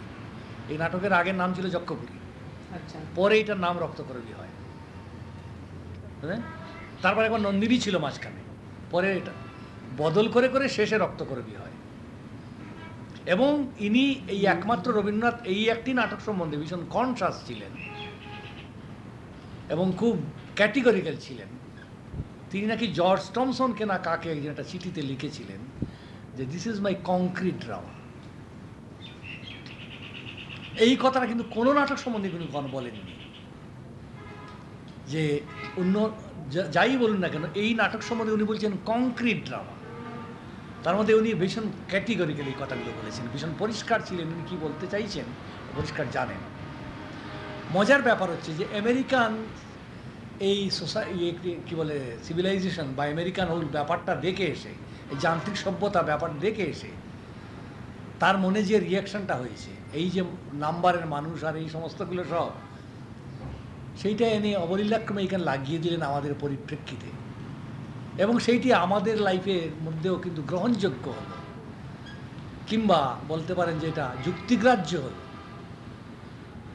এই নাটকের আগের নাম ছিল যক্ষপুরী। পরে এটার নাম রক্তকরবী হয়। তারপর একবার নন্দিনী ছিল মাঝখানে। পরে এটা। বদল করে করে শেষে রক্তকরবী হয়। এবং ইনি এই একমাত্র রবীন্দ্রনাথ এই একটি নাটক সম্বন্ধে ভীষণ কনসাস ছিলেন। এবং খুব ক্যাটিগরিক্যাল ছিলেন। তিনি নাকি জর্জ টমসনকে না কাকে একজন একটা চিঠিতে লিখেছিলেন যে this is my concrete drama এই কথাটা কিন্তু কোনো নাটক সম্বন্ধে কোনো গণ বলেননি। যে অন্য যাই বলুন না কেন, এই নাটক সম্বন্ধে উনি বলছেন কংক্রিট ড্রামা তার মধ্যে উনি ভীষণ ক্যাটিগরিক্যালি এই কথাগুলো বলেছেন, ভীষণ পরিষ্কার ছিলেন, উনি কী বলতে চাইছেন পরিষ্কার জানেন। মজার ব্যাপার হচ্ছে যে আমেরিকান এই সোসাই কী বলে সিভিলাইজেশন বা আমেরিকান ওই ব্যাপারটা দেখে এসে, এই যান্ত্রিক সভ্যতা ব্যাপার দেখে এসে তার মনে যে রিয়াকশনটা হয়েছে, এই যে নাম্বারের মানুষ আর এই সমস্তগুলো সব, সেইটা এনে অবলীলাক্রমে এখানে লাগিয়ে দিলেন আমাদের পরিপ্রেক্ষিতে। এবং সেইটি আমাদের লাইফের মধ্যেও কিন্তু গ্রহণযোগ্য হলো। কিংবা বলতে পারেন যে এটা যুক্তিগ্রাহ্য হলো।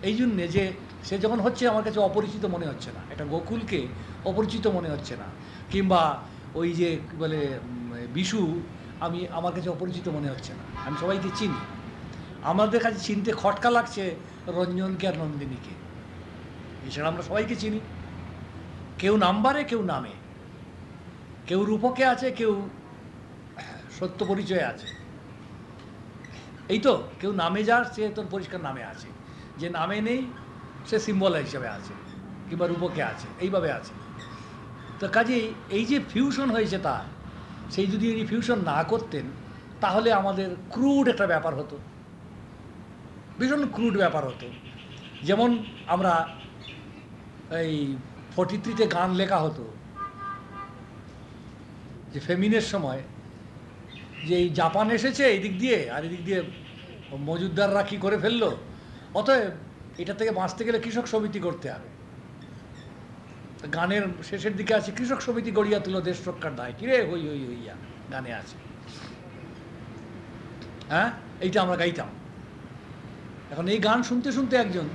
এই জন্যে যে সে যখন হচ্ছে আমার কাছে অপরিচিত মনে হচ্ছে না, এটা গোকুলকে অপরিচিত মনে হচ্ছে না, কিংবা ওই যে বলে বিশু আমি, আমার কাছে অপরিচিত মনে হচ্ছে না। আমি সবাইকে চিনি। আমাদের কাছে চিনতে খটকা লাগছে রঞ্জনকে আর নন্দিনীকে। এছাড়া আমরা সবাইকে চিনি। কেউ নাম্বারে, কেউ নামে। কেউ রূপকে আছে, কেউ সত্য পরিচয়ে আছে। এই তো, কেউ নামে যার, সে তোর পরিষ্কার নামে আছে। যে নামে নেই, সে সিম্বল হিসাবে আছে, কিংবা রূপকে আছে, এইভাবে আছে। তো কাজেই এই যে ফিউশন হয়েছে তা সেই যদি এই ফিউশন না করতেন, তাহলে আমাদের ক্রুড একটা ব্যাপার হতো। ভীষণ ক্রুড ব্যাপার হতো। যেমন আমরা এই ফর্টি থ্রিতে গান লেখা হতো, যে ফেমিনের সময়, যে এই জাপান এসেছে এই দিক দিয়ে, আর এদিক দিয়ে মজুদদাররা কী করে ফেলল? অতএব এটা থেকে বাঁচতে গেলে কৃষক সমিতি করতে হবে। গানের শেষের দিকে আছে কৃষক সমিতি গড়িয়া তুলো, দেশ রক্ষার দায়। কিরে? হই হই, হইয়া গানে আছে হ্যাঁ? এইটা আমরা গাইতাম। এখন এই গান শুনতে শুনতে একজন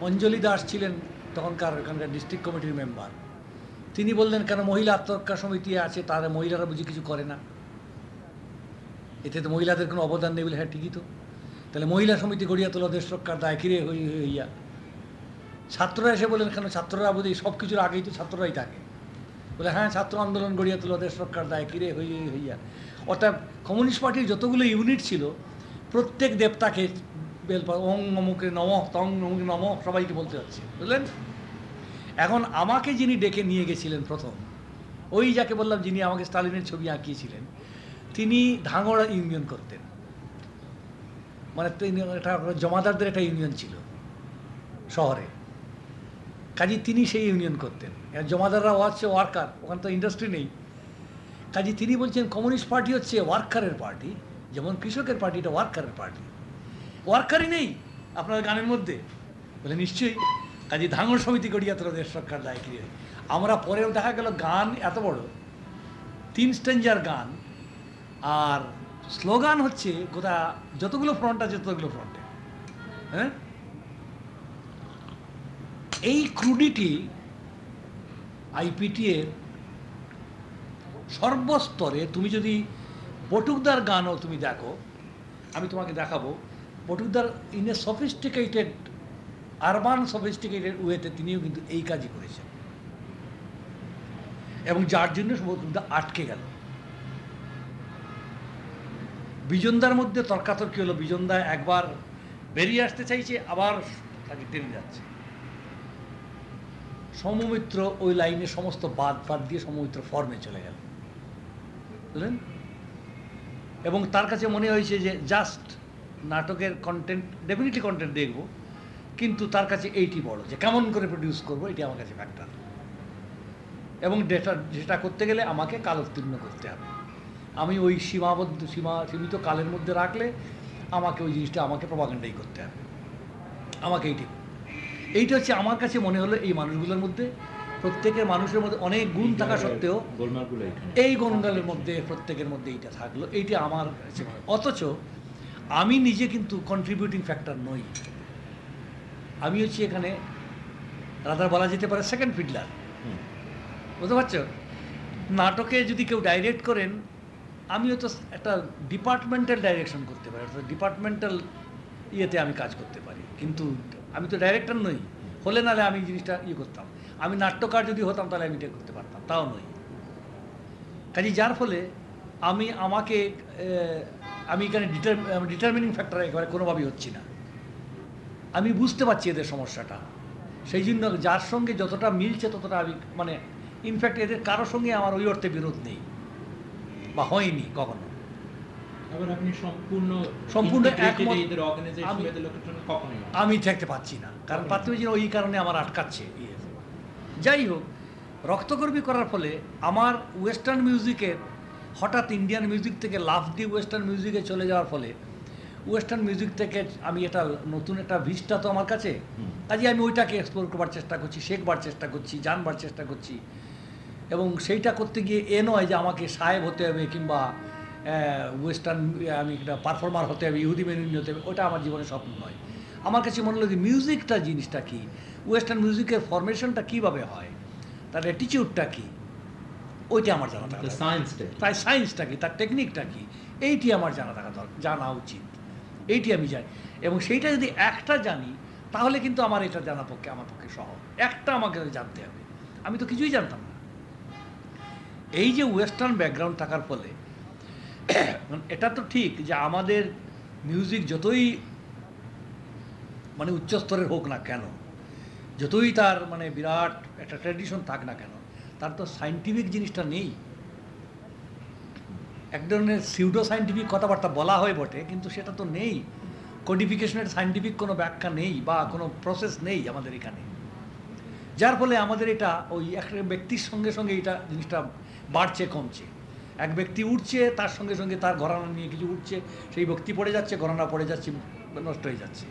অঞ্জলি দাস ছিলেন তখনকার এখানকার ডিস্ট্রিক্ট কমিটির মেম্বার। তিনি বললেন, কেন মহিলা আত্মরক্ষা সমিতি আছে? তারা মহিলারা বুঝি কিছু করে না। এতে তো মহিলাদের কোনো অবদান নেই বলে হ্যাঁ ঠিকই তো। তাহলে মহিলা সমিতি গড়িয়া তোলা, দেশ রক্ষার দায়। কিরে? হই হই, হইয়া ছাত্ররা এসে বললেন, কেন ছাত্ররা বোধহয় সব কিছুর আগেই তো ছাত্ররাই থাকে? বলে হ্যাঁ ছাত্র আন্দোলন গড়িয়া তোলা, দেশ রক্ষার দায়, কিরে, হই হই, হইয়া। অর্থাৎ কমিউনিস্ট পার্টির যতগুলো ইউনিট ছিল, প্রত্যেক দেবতাকে বেলপা ওং নমকে নম, তং নমকে নম, সবাইকে বলতে হচ্ছে, বুঝলেন? এখন আমাকে যিনি ডেকে নিয়ে গেছিলেন প্রথম, ওই যাকে বললাম যিনি আমাকে স্টালিনের ছবি আঁকিয়েছিলেন, তিনি ধাঙড়া ইউনিয়ন করতেন। মানে তিনি একটা জমাদারদের একটা ইউনিয়ন ছিল, শহরে। কাজী তিনি সেই ইউনিয়ন করতেন। জমাদাররা হচ্ছে ওয়ার্কার, ওখানে তো ইন্ডাস্ট্রি নেই। কাজে তিনি বলছেন, কমিউনিস্ট পার্টি হচ্ছে ওয়ার্কারের পার্টি, যেমন কৃষকের পার্টি, এটা ওয়ার্কারের পার্টি। ওয়ার্কারই নেই আপনার গানের মধ্যে? বলে, নিশ্চয়ই। কাজে ধাঙ্গর সমিতি গড়িয়া তোরা দেশ সরকার দায় ক্রিয়া আমরা পরেও দেখা গেল গান এত বড়। তিন স্টেঞ্জার গান। আর স্লোগান হচ্ছে গোটা যতগুলো ফ্রন্ট আছে ততগুলো ফ্রন্টে হ্যাঁ? এই ক্রুডিটি আইপিটি এর সর্বস্তরে তুমি যদি বটুকদার গানও তুমি দেখো, আমি তোমাকে দেখাবো, বটুকদার in a sophisticated, urban sophisticated ওয়েতে তিনিও কিন্তু এই কাজই করেছেন। এবং যার জন্য বটুকদা আটকে গেল। বিজনদার মধ্যে তর্কাতর্কি হলো, বিজনদা একবার বেরিয়ে আসতে চাইছে, আবার তাকে টেনে যাচ্ছে। সমমিত্র ওই লাইনে সমস্ত বাদ বাদ দিয়ে সমমিত্র ফর্মে চলে গেল। বুঝলেন? এবং তার কাছে মনে হয়েছে যে জাস্ট নাটকের কন্টেন্ট ডেফিনেটলি কন্টেন্ট দেখব, কিন্তু তার কাছে এইটি বড়, যে কেমন করে প্রডিউস করব, এটি আমার কাছে ফ্যাক্টর এবং ডেটা যেটা করতে গেলে আমাকে কালোত্তীর্ণ করতে হবে। আমি ওই সীমাবদ্ধ, সীমা, সীমিত কালের মধ্যে রাখলে আমাকে ওই জিনিসটা, আমাকে প্রভাকাণ্ডাই করতে হবে। আমাকে এইটি এইটা হচ্ছে আমার কাছে মনে হলো এই মানুষগুলোর মধ্যে প্রত্যেকের মানুষের মধ্যে অনেক গুণ থাকা সত্ত্বেও এই গণগালের মধ্যে প্রত্যেকের মধ্যে এইটা থাকল এইটা আমার কাছে অথচ আমি নিজে কিন্তু কন্ট্রিবিউটিং ফ্যাক্টর নই। আমি হচ্ছি এখানে রাদার বলা যেতে পারে সেকেন্ড ফিডলার বুঝতে পারছ? নাটকে যদি কেউ ডাইরেক্ট করেন আমিও তো একটা ডিপার্টমেন্টাল ডাইরেকশন করতে পারি অর্থাৎ ডিপার্টমেন্টাল ইয়েতে আমি কাজ করতে পারি। কিন্তু আমি তো ডাইরেক্টর নই। হলে নালে আমি জিনিসটা ইয়ে করতাম। আমি নাট্যকার যদি হতাম, তাহলে আমি এটা করতে পারতাম। তাও নই। কাজে যার ফলে আমি আমাকে আমি এখানে ডিটারমিনিং ফ্যাক্টর একেবারে কোনোভাবেই হচ্ছি না। আমি বুঝতে পারছি এদের সমস্যাটা। সেই জন্য যার সঙ্গে যতটা মিলছে, ততটা আমি মানে ইনফ্যাক্ট এদের কারোর সঙ্গে আমার ওই অর্থে বিরোধ নেই। বা হয়নি কখনো। আবার আপনি সম্পূর্ণ সম্পূর্ণ একমত- আমি- জন্য কখনোই না। থাকতে পারছি না কারণ পারতে পারছি না ওই কারণে আমার আটকাচ্ছে। যাই হোক রক্তকর্মী করার ফলে আমার ওয়েস্টার্ন মিউজিকের হঠাৎ ইন্ডিয়ান মিউজিক থেকে লাফ দিয়ে ওয়েস্টার্ন মিউজিকে চলে যাওয়ার ফলে ওয়েস্টার্ন মিউজিক থেকে আমি এটা নতুন একটা ভিসটা তো আমার কাছে। কাজে আমি ওইটাকে এক্সপ্লোর করবার চেষ্টা করছি শেখবার চেষ্টা করছি জানবার চেষ্টা করছি এবং সেইটা করতে গিয়ে এ নয় যে আমাকে সাহেব হতে হবে কিংবা ওয়েস্টার্ন আমি একটা পারফর্মার হতে হবে ইহুদি মেনু হতে হবে ওটা আমার জীবনের স্বপ্ন নয়। আমার কাছে মনে হলো যে মিউজিকটা জিনিসটা কী? ওয়েস্টার্ন মিউজিকের ফরমেশনটা কীভাবে হয়? তার অ্যাটিচিউডটা কী? ওইটা আমার জানা থাকা দরকার। তাই সায়েন্সটা কী? তার টেকনিকটা কী? এইটি আমার জানা থাকা দরকার জানা উচিত। এইটি আমি জানি। এবং সেইটা যদি একটা জানি তাহলে কিন্তু আমার এটা জানা পক্ষে আমার পক্ষে সহজ। একটা আমাকে জানতে হবে। আমি তো কিছুই জানতাম না। এই যে ওয়েস্টার্ন ব্যাকগ্রাউন্ড থাকার ফলে এটা তো ঠিক যে আমাদের মিউজিক যতই মানে উচ্চস্তরের হোক না কেন, যতই তার মানে বিরাট একটা ট্র্যাডিশন থাক না কেন, তার তো সাইন্টিফিক জিনিসটা নেই। এক ধরনের সিউডো সাইন্টিফিক কথাবার্তা বলা হয় বটে, কিন্তু সেটা তো নেই। কোডিফিকেশনের সাইন্টিফিক কোনো ব্যাখ্যা নেই বা কোনো প্রসেস নেই আমাদের এখানে। যার ফলে আমাদের এটা ওই একটা ব্যক্তির সঙ্গে সঙ্গে এটা জিনিসটা বাড়ছে, কমছে। এক ব্যক্তি উঠছে তার সঙ্গে সঙ্গে তার ঘরানা নিয়ে কিছু উঠছে সেই ব্যক্তি পড়ে যাচ্ছে ঘরানা পড়ে যাচ্ছে, নষ্ট হয়ে যাচ্ছে।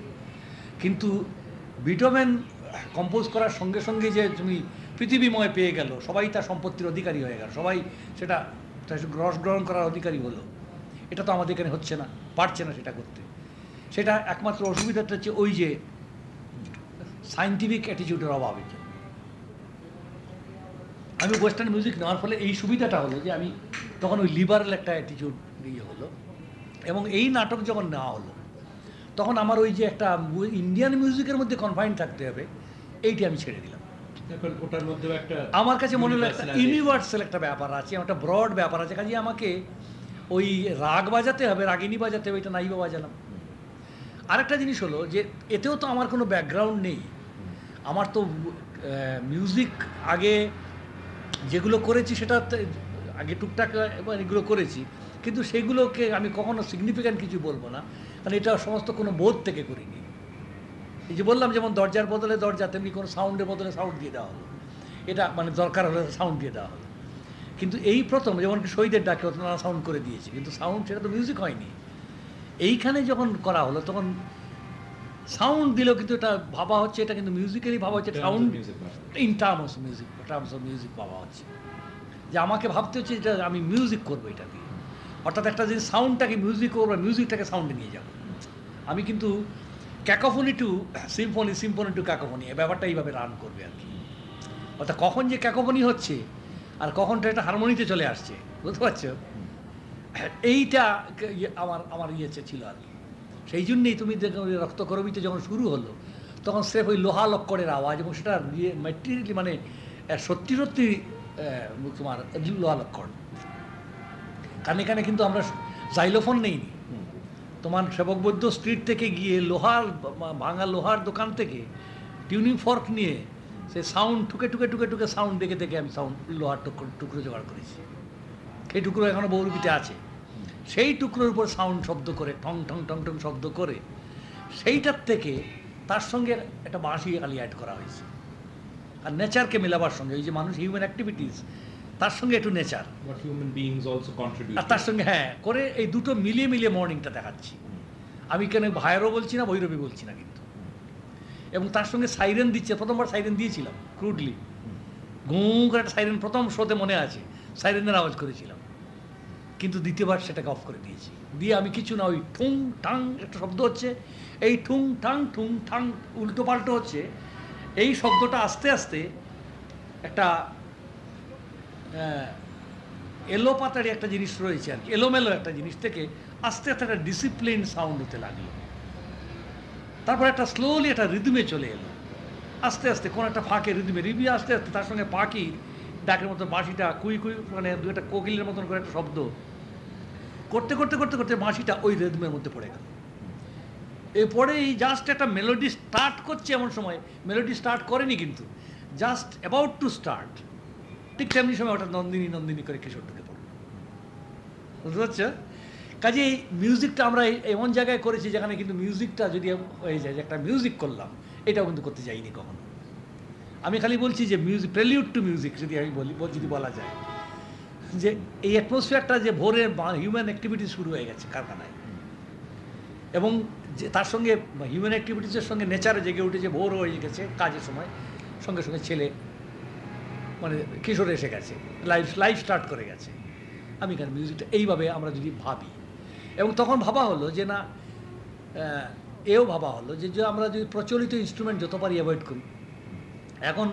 কিন্তু বিটোম্যান কম্পোজ করার সঙ্গে সঙ্গে যে তুমি পৃথিবীময় পেয়ে গেল, সবাই তার সম্পত্তির অধিকারী হয়ে গেল, সবাই সেটা রস গ্রহণ করার অধিকারী হলো। এটা তো আমাদের এখানে হচ্ছে না, পারছে না সেটা করতে। সেটা একমাত্র অসুবিধাটা হচ্ছে ওই যে সাইন্টিফিক অ্যাটিটিউডের অভাবে আমি ওয়েস্টার্ন মিউজিক নেওয়ার ফলে এই সুবিধাটা হলো যে আমি তখন ওই লিবারাল একটা অ্যাটিটিউড ইয়ে হলো। এবং এই নাটক যখন নেওয়া হলো তখন আমার ওই যে একটা ইন্ডিয়ান মিউজিকের মধ্যে কনফাইন থাকতে হবে এইটি আমি ছেড়ে দিলাম। ওটার মধ্যেও একটা আমার কাছে মনে হলো একটা ইউনিভার্সাল একটা ব্যাপার আছে একটা ব্রড ব্যাপার আছে কাজে আমাকে ওই রাগ বাজাতে হবে রাগিনী বাজাতে হবে এটা নাইবা বাজালাম। আরেকটা জিনিস হলো যে এতেও তো আমার কোনো ব্যাকগ্রাউন্ড নেই। আমার তো মিউজিক আগে যেগুলো করেছি সেটা আগে টুকটাক এগুলো করেছি। কিন্তু সেগুলোকে আমি কখনো সিগনিফিক্যান্ট কিছু বলব না। কারণ এটা সমস্ত কোনো বোধ থেকে করিনি। এই যে বললাম যেমন দরজার বদলে দরজা তেমনি কোনো সাউন্ডের বদলে সাউন্ড দিয়ে দেওয়া হলো। এটা মানে দরকার হলে সাউন্ড দিয়ে দেওয়া হলো। কিন্তু এই প্রথম যেমন কি শহীদের ডাকে ওনারা সাউন্ড করে দিয়েছে। কিন্তু সাউন্ড সেটা তো মিউজিক হয়নি। এইখানে যখন করা হলো তখন সাউন্ড দিলেও কিন্তু এটা ভাবা হচ্ছে এটা কিন্তু মিউজিক্যালি ভাবা হচ্ছে sound. In terms music terms of music ভাবা হচ্ছে। যে আমাকে ভাবতে হচ্ছে এটা আমি মিউজিক করব এটা দিয়ে। অর্থাৎ একটা যে সাউন্ডটাকে মিউজিক করব মিউজিকটাকে সাউন্ডে নিয়ে যাব। আমি কিন্তু cacophony to symphony symphony to cacophony এই ব্যাপারটা এইভাবে রান করবে আর কি। অর্থাৎ কখন যে ক্যাকোফোনি হচ্ছে, আর কখনটা এটা হারমোনিতে চলে আসছে, বুঝতে পারছ? এইটা ইয়ে আমার আমার ইয়েছে ছিল আর কি। সেই জন্যেই তুমি রক্তকরবিতে যখন শুরু হলো, তখন স্রেফ ওই লোহা লক্করের আওয়াজ এবং সেটা ইয়ে ম্যাটেরিয়ালি মানে সত্যি সত্যি তোমার লক্কর কারণ এখানে কিন্তু আমরা জাইলোফোন নেইনি তোমার সেবকবদ্ধ স্ট্রিট থেকে গিয়ে লোহার ভাঙা লোহার দোকান থেকে টিউনিং ফর্ক নিয়ে সে সাউন্ড ঠুকে ঠুকে ঠুকে ঠুকে সাউন্ড দেখে দেখে আমি সাউন্ড লোহার টুকরো টুকরো জোগাড় করেছি। সেই টুকরো এখনও বৌরুপিতে আছে। সেই টুকরোর উপর সাউন্ড শব্দ করে ঠং ঠং ঠং ঠং শব্দ করে সেইটার থেকে তার সঙ্গে একটা বাঁশি খালি অ্যাড করা হয়েছে। আর নেচারকে মেলাবার সঙ্গে ওই যে মানুষ হিউম্যান অ্যাক্টিভিটিস তার সঙ্গে একটু নেচার আর তার সঙ্গে হ্যাঁ করে এই দুটো মিলিয়ে মিলিয়ে মর্নিংটা দেখাচ্ছি আমি কেন ভাইয়েরও বলছি না ভৈরবী বলছি না কিন্তু। এবং তার সঙ্গে সাইরেন দিচ্ছে প্রথমবার সাইরেন দিয়েছিলাম ক্রুডলি গুঁ করে একটা সাইরেন প্রথম শোতে মনে আছে সাইরেনের আওয়াজ করেছিলাম। কিন্তু দ্বিতীয়বার সেটাকে অফ করে দিয়েছি। দিয়ে আমি কিছু না ওই ঠুং ঠাং একটা শব্দ হচ্ছে এই ঠুং ঠাং ঠুং ঠাং উল্টো পাল্টো হচ্ছে এই শব্দটা আস্তে আস্তে একটা আহ, এলো পাতারি একটা জিনিস রয়েছে আর কি এলোমেলো একটা জিনিস থেকে আস্তে আস্তে একটা ডিসিপ্লিন সাউন্ড হতে লাগল। তারপর একটা স্লোলি একটা রিদমে চলে এলো। আস্তে আস্তে কোন একটা ফাঁকে রিদমে রিবি আস্তে আস্তে তার সঙ্গে পাখি ডাকের মতো বাঁশিটা কুই কুই মানে দু একটা কোকিলের মতন করে একটা শব্দ করতে করতে করতে করতে বাঁশিটা ওই রিদমের মধ্যে পড়ে গেল। এরপরে এই জাস্ট একটা মেলোডি স্টার্ট করছে এমন সময়। মেলোডি স্টার্ট করেনি কিন্তু। জাস্ট অ্যাবাউট টু স্টার্ট ঠিক তেমনি সময় ওটা নন্দিনী নন্দিনী করে কিশোর ঢুকে পড়ল। বুঝতে পারছ? কাজে এই মিউজিকটা আমরা এমন জায়গায় করেছি যেখানে কিন্তু মিউজিকটা যদি হয়ে যায় যে একটা মিউজিক করলাম, এটাও কিন্তু করতে যাইনি কখনো। আমি খালি বলছি যে মিউজিক প্রেলিউড টু মিউজিক যদি আমি বলি যদি বলা যায়। যে এই অ্যাটমসফিয়ারটা যে ভোরে হিউম্যান অ্যাক্টিভিটি শুরু হয়ে গেছে কারখানায়। এবং যে তার সঙ্গে হিউম্যান অ্যাক্টিভিটিসের সঙ্গে নেচারে জেগে উঠেছে, ভোর হয়ে গেছে কাজের সময়, সঙ্গে সঙ্গে ছেলে মানে কিশোর এসে গেছে লাইফ লাইফ স্টার্ট করে গেছে। আমি কেন মিউজিকটা এইভাবে আমরা যদি ভাবি। এবং তখন ভাবা হলো যে না এও ভাবা হলো যে আমরা যদি প্রচলিত ইনস্ট্রুমেন্ট যত পারি অ্যাভয়েড করি। এখন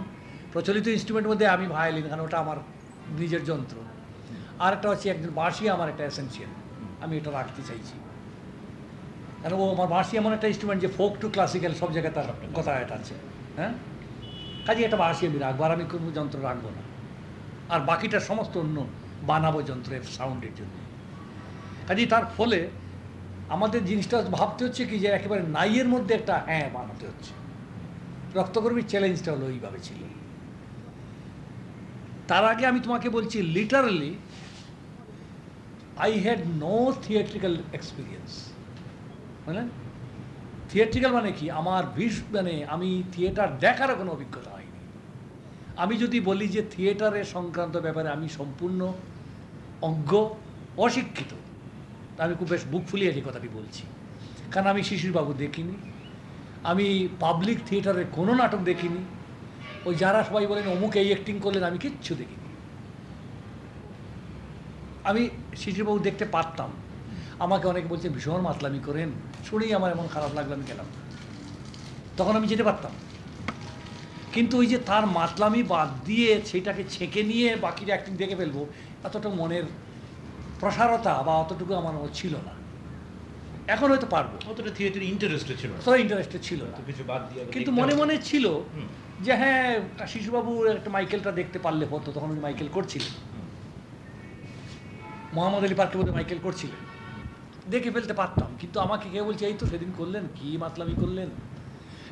প্রচলিত ইনস্ট্রুমেন্টের মধ্যে আমি ভায়োলিন কারণ ওটা আমার নিজের যন্ত্র। আর একটা হচ্ছে একজন বাঁশি, আমার একটা এসেন্সিয়াল আমি এটা রাখতে চাইছি। কারণ ও আমার বাঁশি এমন একটা ইনস্ট্রুমেন্ট যে ফোক টু ক্লাসিক্যাল সব জায়গায় তার কথা এটা আছে হ্যাঁ? কাজে এটা বাঁশি আমি রাখব আর আমি কোনো যন্ত্র রাখব না। আর বাকিটা সমস্ত অন্য বানাবো যন্ত্রের সাউন্ডের জন্য। কাজেই তার ফলে আমাদের জিনিসটা ভাবতে হচ্ছে কি যে একেবারে নাইয়ের মধ্যে একটা হ্যাঁ বানাতে হচ্ছে। রক্তকর্মীর চ্যালেঞ্জটা হলো এইভাবে ছিল। তার আগে আমি তোমাকে বলছি literally I had no theatrical experience মানে থিয়েট্রিক্যাল মানে কি? আমার বিষ মানে আমি থিয়েটার দেখারও কোনো অভিজ্ঞতা হয়নি। আমি যদি বলি যে থিয়েটারের সংক্রান্ত ব্যাপারে আমি সম্পূর্ণ অজ্ঞ, অশিক্ষিত, তা আমি খুব বেশ বুক ফুলিয়ে এই কথাটি বলছি। কারণ আমি শিশিরবাবু দেখিনি। আমি পাবলিক থিয়েটারের কোনো নাটক দেখিনি। ওই যারা সবাই বলেন, অমুক এই অ্যাক্টিং করলেন, আমি কিচ্ছু দেখিনি। আমি শিশিরবাবু দেখতে পারতাম। আমাকে অনেকে বলছে ভীষণ মাতলামি করেন। শুনেই আমার এমন খারাপ লাগল আমি গেলাম। তখন আমি যেতে পারতাম। কিন্তু ওই যে তার মাতলামি বাদ দিয়ে সেটাকে ছেঁকে নিয়ে বাকির অ্যাক্টিং দেখে ফেলব এতটা মনের প্রসারতা বা অতটুকু আমার মনে ছিল না। এখন হয়তো পারব। অতটা থিয়েটার ছিল ইন্টারেস্টেড ছিল না। কিছু বাদ দিয়ে কিন্তু মনে মনে ছিল যে হ্যাঁ শিশুবাবু একটা মাইকেলটা দেখতে পারলে হতো তখন উনি মাইকেল করছিলেন। মোহাম্মদ আলী পার্কে বোধহয় মাইকেল করছিলেন। দেখে ফেলতে পারতাম। কিন্তু আমাকে কে বলছে, এই তো সেদিন করলেন, কি মাতলামি করলেন?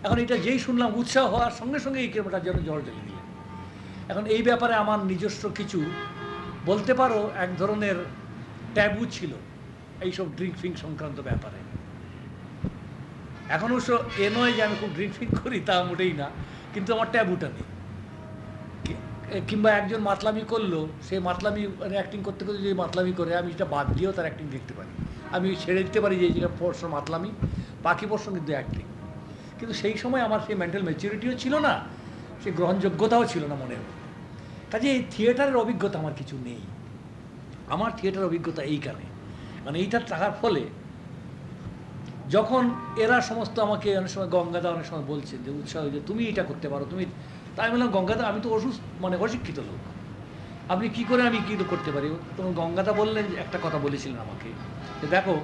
এখন এটা যেই শুনলাম, উৎসাহ হওয়ার সঙ্গে সঙ্গে এই কেমনটা যেন জল ঢেলে দিলেন। এখন এই ব্যাপারে আমার নিজস্ব কিছু বলতে পারো, এক ধরনের ট্যাবু ছিল এইসব ড্রিঙ্ক ফিঙ্ক সংক্রান্ত ব্যাপারে। এখন অবশ্য এ নয় যে আমি খুব ড্রিঙ্ক ফিঙ্ক করি, তা মোটেই না, কিন্তু আমার ট্যাবুটা নেই। কিংবা একজন মাতলামি করল, সে মাতলামি মানে অ্যাক্টিং করতে করতে যদি মাতলামি করে, আমি সেটা বাদ দিয়েও তার অ্যাক্টিং দেখতে পারি। আমি ছেড়ে দিতে পারি যে যেটা পোর্শন মাতলামি, বাকি পোর্শন কিন্তু অ্যাক্টিং কিন্তু সেই সময় আমার সেই মেন্টাল ম্যাচুরিটিও ছিল না, সেই গ্রহণযোগ্যতাও ছিল না মনের কাজে এই থিয়েটারের অভিজ্ঞতা আমার কিছু নেই। আমার থিয়েটার অভিজ্ঞতা এই কারণে। মানে এইটা থাকার ফলে যখন এরা সমস্ত আমাকে অনেক সময় গঙ্গাদা অনেক সময় বলছে যে, উৎসাহ, যে তুমি এটা করতে পারো, তুমি তাই বললাম গঙ্গাদা আমি তো অসুস্থ মানে অশিক্ষিত লোক। আপনি কি করে আমি কী করতে পারি? তখন গঙ্গাদা বললেন যে একটা কথা বলেছিলেন আমাকে যে দেখো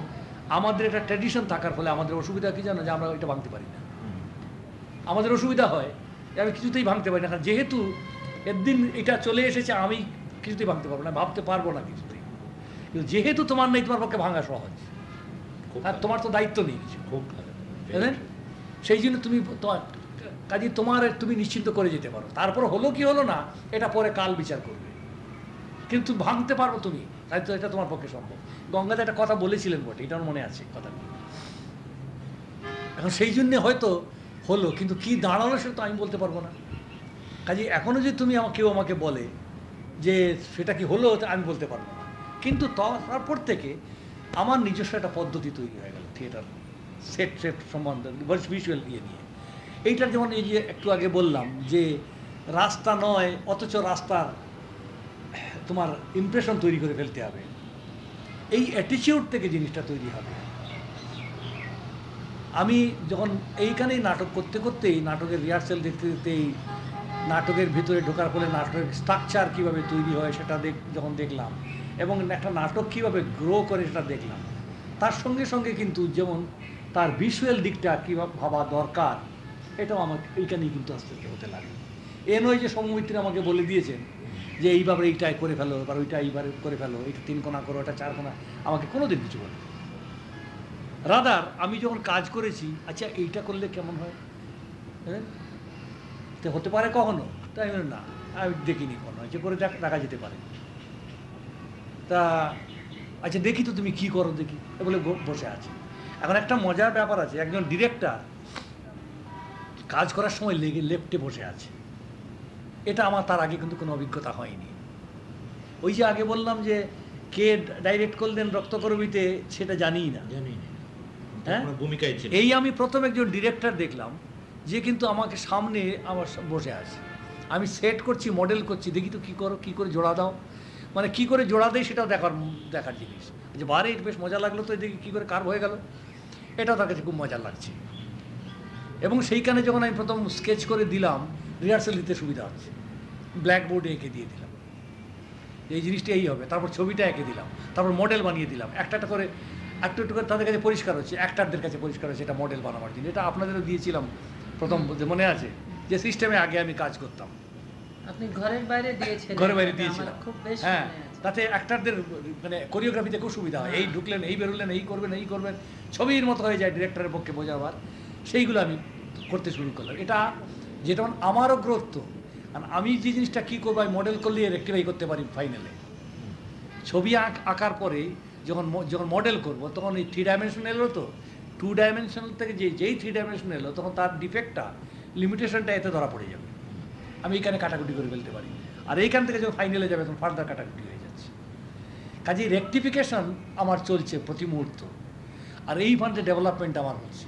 আমাদের একটা ট্র্যাডিশন থাকার ফলে আমাদের অসুবিধা কি জানো? যে আমরা এটা ভাঙতে পারি না। আমাদের অসুবিধা হয় যে আমি কিছুতেই ভাঙতে পারি না। কারণ যেহেতু একদিন এটা চলে এসেছে আমি কিছুতেই ভাঙতে পারব না ভাবতে পারব না কিছুতেই। কিন্তু যেহেতু তোমার নেই তোমার পক্ষে ভাঙা সহজ। আর তোমার তো দায়িত্ব নেই কিছু। খুব ভালো। সেই জন্য তুমি কাজে তোমার তুমি নিশ্চিন্ত করে যেতে পারো। তারপর হলো কি হলো না এটা পরে কাল বিচার করবে। কিন্তু ভাঙতে পারব তুমি। তাই তো এটা তোমার পক্ষে সম্ভব। গঙ্গাতে একটা কথা বলেছিলেন বটে এটা আমার মনে আছে কথা এখন সেই জন্যে হয়তো হলো, কিন্তু কি দাঁড়াল সেটা তো আমি বলতে পারব না। কাজে এখনও যদি তুমি আমাকে, কেউ আমাকে বলে যে সেটা কি হলো আমি বলতে পারব না। কিন্তু তারপর থেকে আমার নিজস্ব একটা পদ্ধতি তৈরি হয়ে গেল, থিয়েটার সেট সেট সম্বন্ধে ভিজুয়াল ইয়ে নিয়ে। এইটার যেমন এই যে একটু আগে বললাম যে রাস্তা নয়, অথচ রাস্তার তোমার ইমপ্রেশন তৈরি করে ফেলতে হবে। এই অ্যাটিচিউড থেকে জিনিসটা তৈরি হবে। আমি যখন এইখানেই নাটক করতে করতেই, নাটকের রিহার্সেল দেখতে দেখতেই, নাটকের ভিতরে ঢোকার ফলে নাটকের স্ট্রাকচার কীভাবে তৈরি হয় সেটা দেখ, যখন দেখলাম এবং একটা নাটক কীভাবে গ্রো করে সেটা দেখলাম। তার সঙ্গে সঙ্গে কিন্তু যেমন তার ভিজুয়াল দিকটা কীভাবে ভাবা দরকার, এটাও আমার এইখানেই কিন্তু আস্তে আস্তে হতে লাগে। এ নয় যে সৌমিত্রী আমাকে বলে দিয়েছেন যে এইভাবে এইটাই করে ফেলো, এবার ওইটা এইবার করে ফেলো, এটা তিন কোনা করো, এটা চার কোনা, আমাকে কোনোদিন কিছু বলে রাদার, আমি যখন কাজ করেছি আচ্ছা এইটা করলে কেমন হয়? হ্যাঁ? তো হতে পারে কখনো? তাই না, আমি দেখিনি কখনো যে করে দেখ, দেখা যেতে পারে। তা আচ্ছা দেখি তো তুমি কি করো দেখি, এ বলে বসে আছে। এখন একটা মজার ব্যাপার আছে, একজন ডিরেক্টর কাজ করার সময় লেগে, লেফটে বসে আছে। এটা আমার তার আগে কিন্তু কোনো অভিজ্ঞতা হয়নি। ওই যে আগে বললাম যে কে ডাইরেক্ট করলেন রক্তকরবীতে সেটা জানিই না। জানি না। হ্যাঁ? ভূমিকায় এই আমি প্রথম একজন ডিরেক্টর দেখলাম যে কিন্তু আমাকে সামনে আমার বসে আছে। আমি সেট করছি মডেল করছি দেখি তো কী করো কী করে জোড়া দাও। মানে কি করে জোড়া দেয় সেটাও দেখার দেখার জিনিস। যে বারে বেশ মজা লাগল তো দেখি কী করে কার হয়ে গেল। এটাও তার কাছে খুব মজা লাগছে। এবং সেইখানে যখন আমি প্রথম স্কেচ করে দিলাম রিহার্সাল দিতে সুবিধা হচ্ছে। ব্ল্যাকবোর্ডে এঁকে দিয়ে দিলাম। এই জিনিসটা এই হবে তারপর ছবিটা এঁকে দিলাম তারপর মডেল বানিয়ে দিলাম। একটা একটা করে একটু একটু করে তাদের কাছে পরিষ্কার হচ্ছে অ্যাক্টারদের কাছে পরিষ্কার হচ্ছে এটা মডেল বানাবার জন্য। এটা আপনাদেরও দিয়েছিলাম প্রথম যে মনে আছে যে সিস্টেমে আগে আমি কাজ করতাম। আপনি ঘরের বাইরে দিয়েছেন ঘরে বাইরে দিয়েছিলাম। খুব হ্যাঁ তাতে অ্যাক্টারদের মানে কোরিওগ্রাফিতে খুব সুবিধা হয়। এই ঢুকলেন এই বেরোলেন এই করবেন এই করবেন ছবির মতো হয়ে যায় ডিরেক্টরের পক্ষে বোঝাবার। সেইগুলো আমি করতে শুরু করলাম। এটা যেটা আমারও গ্রোথ আর আমি যে জিনিসটা কী করব, আমি মডেল করলে রেক্টিফাই করতে পারি ফাইনালে ছবি আঁক, আঁকার পরে যখন যখন মডেল করব, তখন এই থ্রি ডাইমেনশন এলো তো। টু ডাইমেনশনাল থেকে যে, যেই থ্রি ডাইমেনশন এলো, তখন তার ডিফেক্টটা লিমিটেশনটা এতে ধরা পড়ে যাবে। আমি এখানে কাটাকুটি করে ফেলতে পারি। আর এইখান থেকে যখন ফাইনালে যাবে, তখন ফার্দার কাটাকুটি হয়ে যাচ্ছে। কাজেই রেকটিফিকেশন আমার চলছে প্রতি মুহূর্ত। আর এই ফান্ডে ডেভেলপমেন্ট আমার হচ্ছে।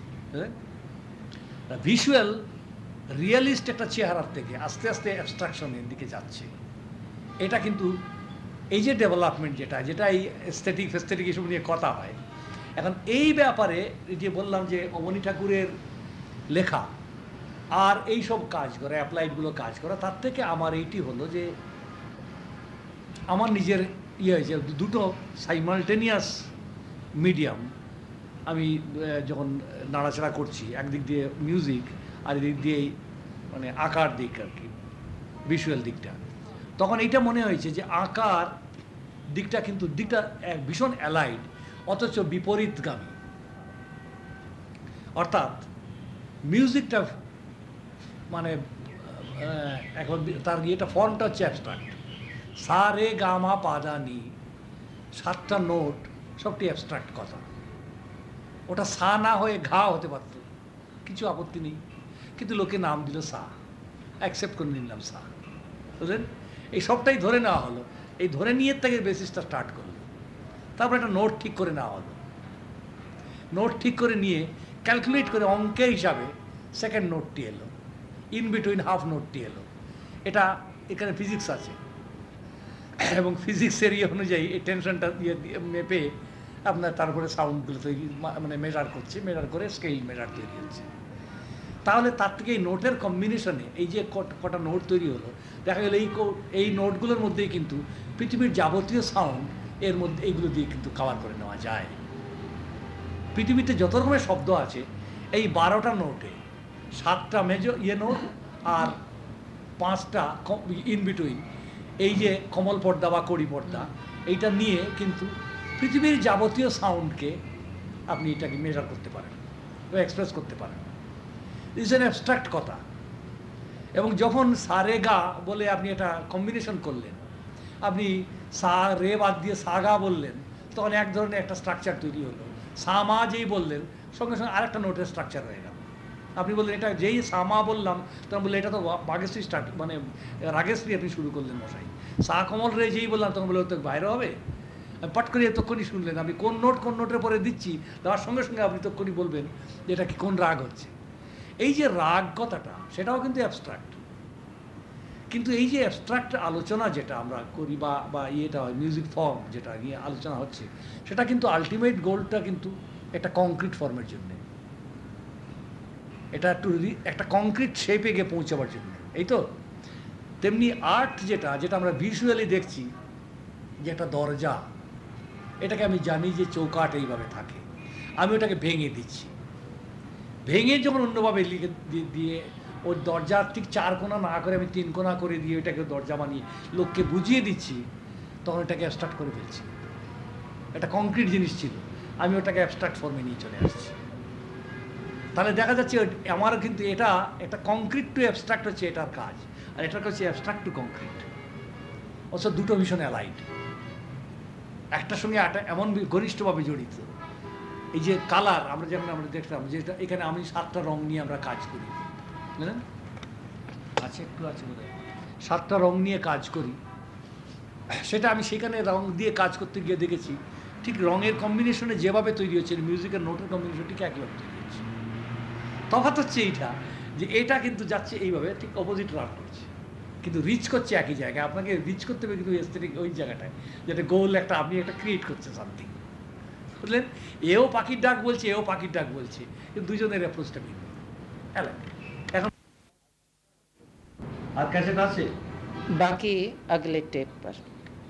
ভিজুয়াল রিয়েলিস্ট একটা চেহারার থেকে আস্তে আস্তে অ্যাবস্ট্রাকশনের দিকে যাচ্ছে। এটা কিন্তু এই যে ডেভেলপমেন্ট যেটা যেটা এই এস্থেটিক ফেস্থেটিক এসব নিয়ে কথা হয়, এখন এই ব্যাপারে যে বললাম যে অবনী ঠাকুরের লেখা আর এই সব কাজ করা অ্যাপ্লাইডগুলো কাজ করা, তার থেকে আমার এইটি হলো যে আমার নিজের ইয়ে হয়েছে দুটো সাইমালটেনিয়াস মিডিয়াম আমি যখন নাড়াচাড়া করছি, একদিক দিয়ে মিউজিক আর এদিক দিয়ে এই মানে আঁকার দিক আর কি ভিজুয়াল দিকটা। তখন এইটা মনে হয়েছে যে আঁকার দিকটা কিন্তু দিকটা ভীষণ অ্যালাইড অথচ বিপরীতগামী। অর্থাৎ মিউজিকটা মানে এখন তার ইয়েটা ফর্মটা হচ্ছে অ্যাবস্ট্রাক্ট সা, রে, গা, মা, পা দা নি, সাতটা নোট সবটি অ্যাবস্ট্রাক্ট কথা। ওটা সা না হয়ে ঘা হতে পারতো। কিছু আপত্তি নেই। কিন্তু লোকে নাম দিল সা। অ্যাকসেপ্ট করে নিলাম সা। বুঝলেন? এই সবটাই ধরে নেওয়া হলো। এই ধরে নিয়ে থেকে বেসিসটা স্টার্ট করল। তারপর একটা নোট ঠিক করে নেওয়া হলো। নোট ঠিক করে নিয়ে ক্যালকুলেট করে অঙ্কের হিসাবে সেকেন্ড নোটটি এলো। ইন বিটুইন হাফ নোটটি এলো। এটা এখানে ফিজিক্স আছে। এবং ফিজিক্সের ইয়ে অনুযায়ী এই টেনশনটা ইয়ে দিয়ে মেপে আপনার তারপরে সাউন্ডগুলো তৈরি মানে মেজার করছে। মেজার করে স্কেল মেজার তৈরি হচ্ছে। তাহলে তার থেকে এই নোটের কম্বিনেশনে এই যে কট- নোট তৈরি হলো, দেখা গেল এই এই নোটগুলোর মধ্যেই কিন্তু পৃথিবীর যাবতীয় সাউন্ড এর মধ্যে এইগুলো দিয়ে কিন্তু কাভার করে নেওয়া যায়। পৃথিবীতে যত রকমের শব্দ আছে, এই বারোটা নোটে সাতটা মেজ ইয়ে নোট আর পাঁচটা ইন বিটুইন এই যে কমল পর্দা বা কড়ি পর্দা, এইটা নিয়ে কিন্তু পৃথিবীর যাবতীয় সাউন্ডকে আপনি এটাকে মেজার করতে পারেন এক্সপ্রেস করতে পারেন। ইজ এন অ্যাবস্ট্রাক্ট কথা. এবং যখন সা রে গা বলে আপনি এটা কম্বিনেশন করলেন, আপনি সা, রে বাদ দিয়ে সা গা বললেন, তখন এক ধরনের একটা স্ট্রাকচার তৈরি হলো। সা, মা যেই বললেন, সঙ্গে সঙ্গে আরেকটা নোটের স্ট্রাকচার হয়ে গেল। আপনি বললেন, এটা যেই সামা বললাম, তখন বললেন, এটা তো বাগেশ্রী স্টার্ট মানে রাগেশ্রী আপনি শুরু করলেন মশাই। সা, কমল রে যেই বললাম, তখন বলে তো বাইরে হবে? পট করে তখনই শুনলেন, আমি কোন নোট কোন নোটের পরে দিচ্ছি? দেওয়ার সঙ্গে সঙ্গে আপনি তখনই বলবেন যে, এটা কি কোন রাগ হচ্ছে? এই যে রাগ কথাটা, সেটাও কিন্তু অ্যাবস্ট্রাক্ট কিন্তু এই যে অ্যাবস্ট্রাক্ট আলোচনা যেটা আমরা করি বা বা ইয়েটা হয় মিউজিক ফর্ম যেটা নিয়ে আলোচনা হচ্ছে, সেটা কিন্তু আলটিমেট গোলটা কিন্তু একটা কংক্রিট ফর্মের জন্য। এটা একটু একটা কংক্রিট শেপে গিয়ে পৌঁছাবার জন্য। এই তো? তেমনি আর্ট যেটা যেটা আমরা ভিজুয়ালি দেখছি, যে একটা দরজা, এটাকে আমি জানি যে চৌকাট এইভাবে থাকে। আমি ওটাকে ভেঙে দিচ্ছি। ভেঙে যখন অন্যভাবে লিখে দিয়ে ওর দরজার ঠিক চার কোনা না করে আমি তিন কোনা করে দিয়ে ওইটাকে দরজা বানিয়ে লোককে বুঝিয়ে দিচ্ছি, তখন এটাকে অ্যাবস্ট্রাক্ট করে ফেলছি। একটা কংক্রিট জিনিস ছিল, আমি ওটাকে অ্যাবস্ট্রাক্ট ফর্মে নিয়ে চলে আসছি। তাহলে দেখা যাচ্ছে আমার কিন্তু এটা একটা কংক্রিট টু অ্যাবস্ট্রাক্ট হচ্ছে এটার কাজ, আর এটার হচ্ছে অ্যাবস্ট্রাক্ট টু কংক্রিট অবশ্য দুটো ভীষণ অ্যালাইড একটার সঙ্গে একটা এমন ঘনিষ্ঠভাবে জড়িত। এই যে কালার, আমরা যেমন আমরা দেখলাম যে এখানে আমি সাতটা রং নিয়ে আমরা কাজ করি। বুঝলেন? আছে, একটু আছে বোধ সাতটা রং নিয়ে কাজ করি। সেটা আমি সেখানে রং দিয়ে কাজ করতে গিয়ে দেখেছি, ঠিক রঙের কম্বিনেশনে যেভাবে তৈরি হচ্ছে মিউজিকের নোটের কম্বিনেশন ঠিক একইভাবে তৈরি হচ্ছে তফাৎ হচ্ছে এইটা, যে এটা কিন্তু যাচ্ছে এইভাবে, ঠিক অপোজিট রান করছে। কিন্তু রিচ করছে একই জায়গায়। আপনাকে রিচ করতে হবে কিন্তু ওই জায়গাটায় যেটা গোল একটা, আপনি একটা ক্রিয়েট করছে সামথিং বুঝলেন এও পাখির ডাক বলছে এও পাখির ডাক বলছে কিন্তু দুজনের অ্যাপ্রোচটা ভিন্ন হ্যালো এখন আর ক্যাসেট আছে बाकी अगले टेप पर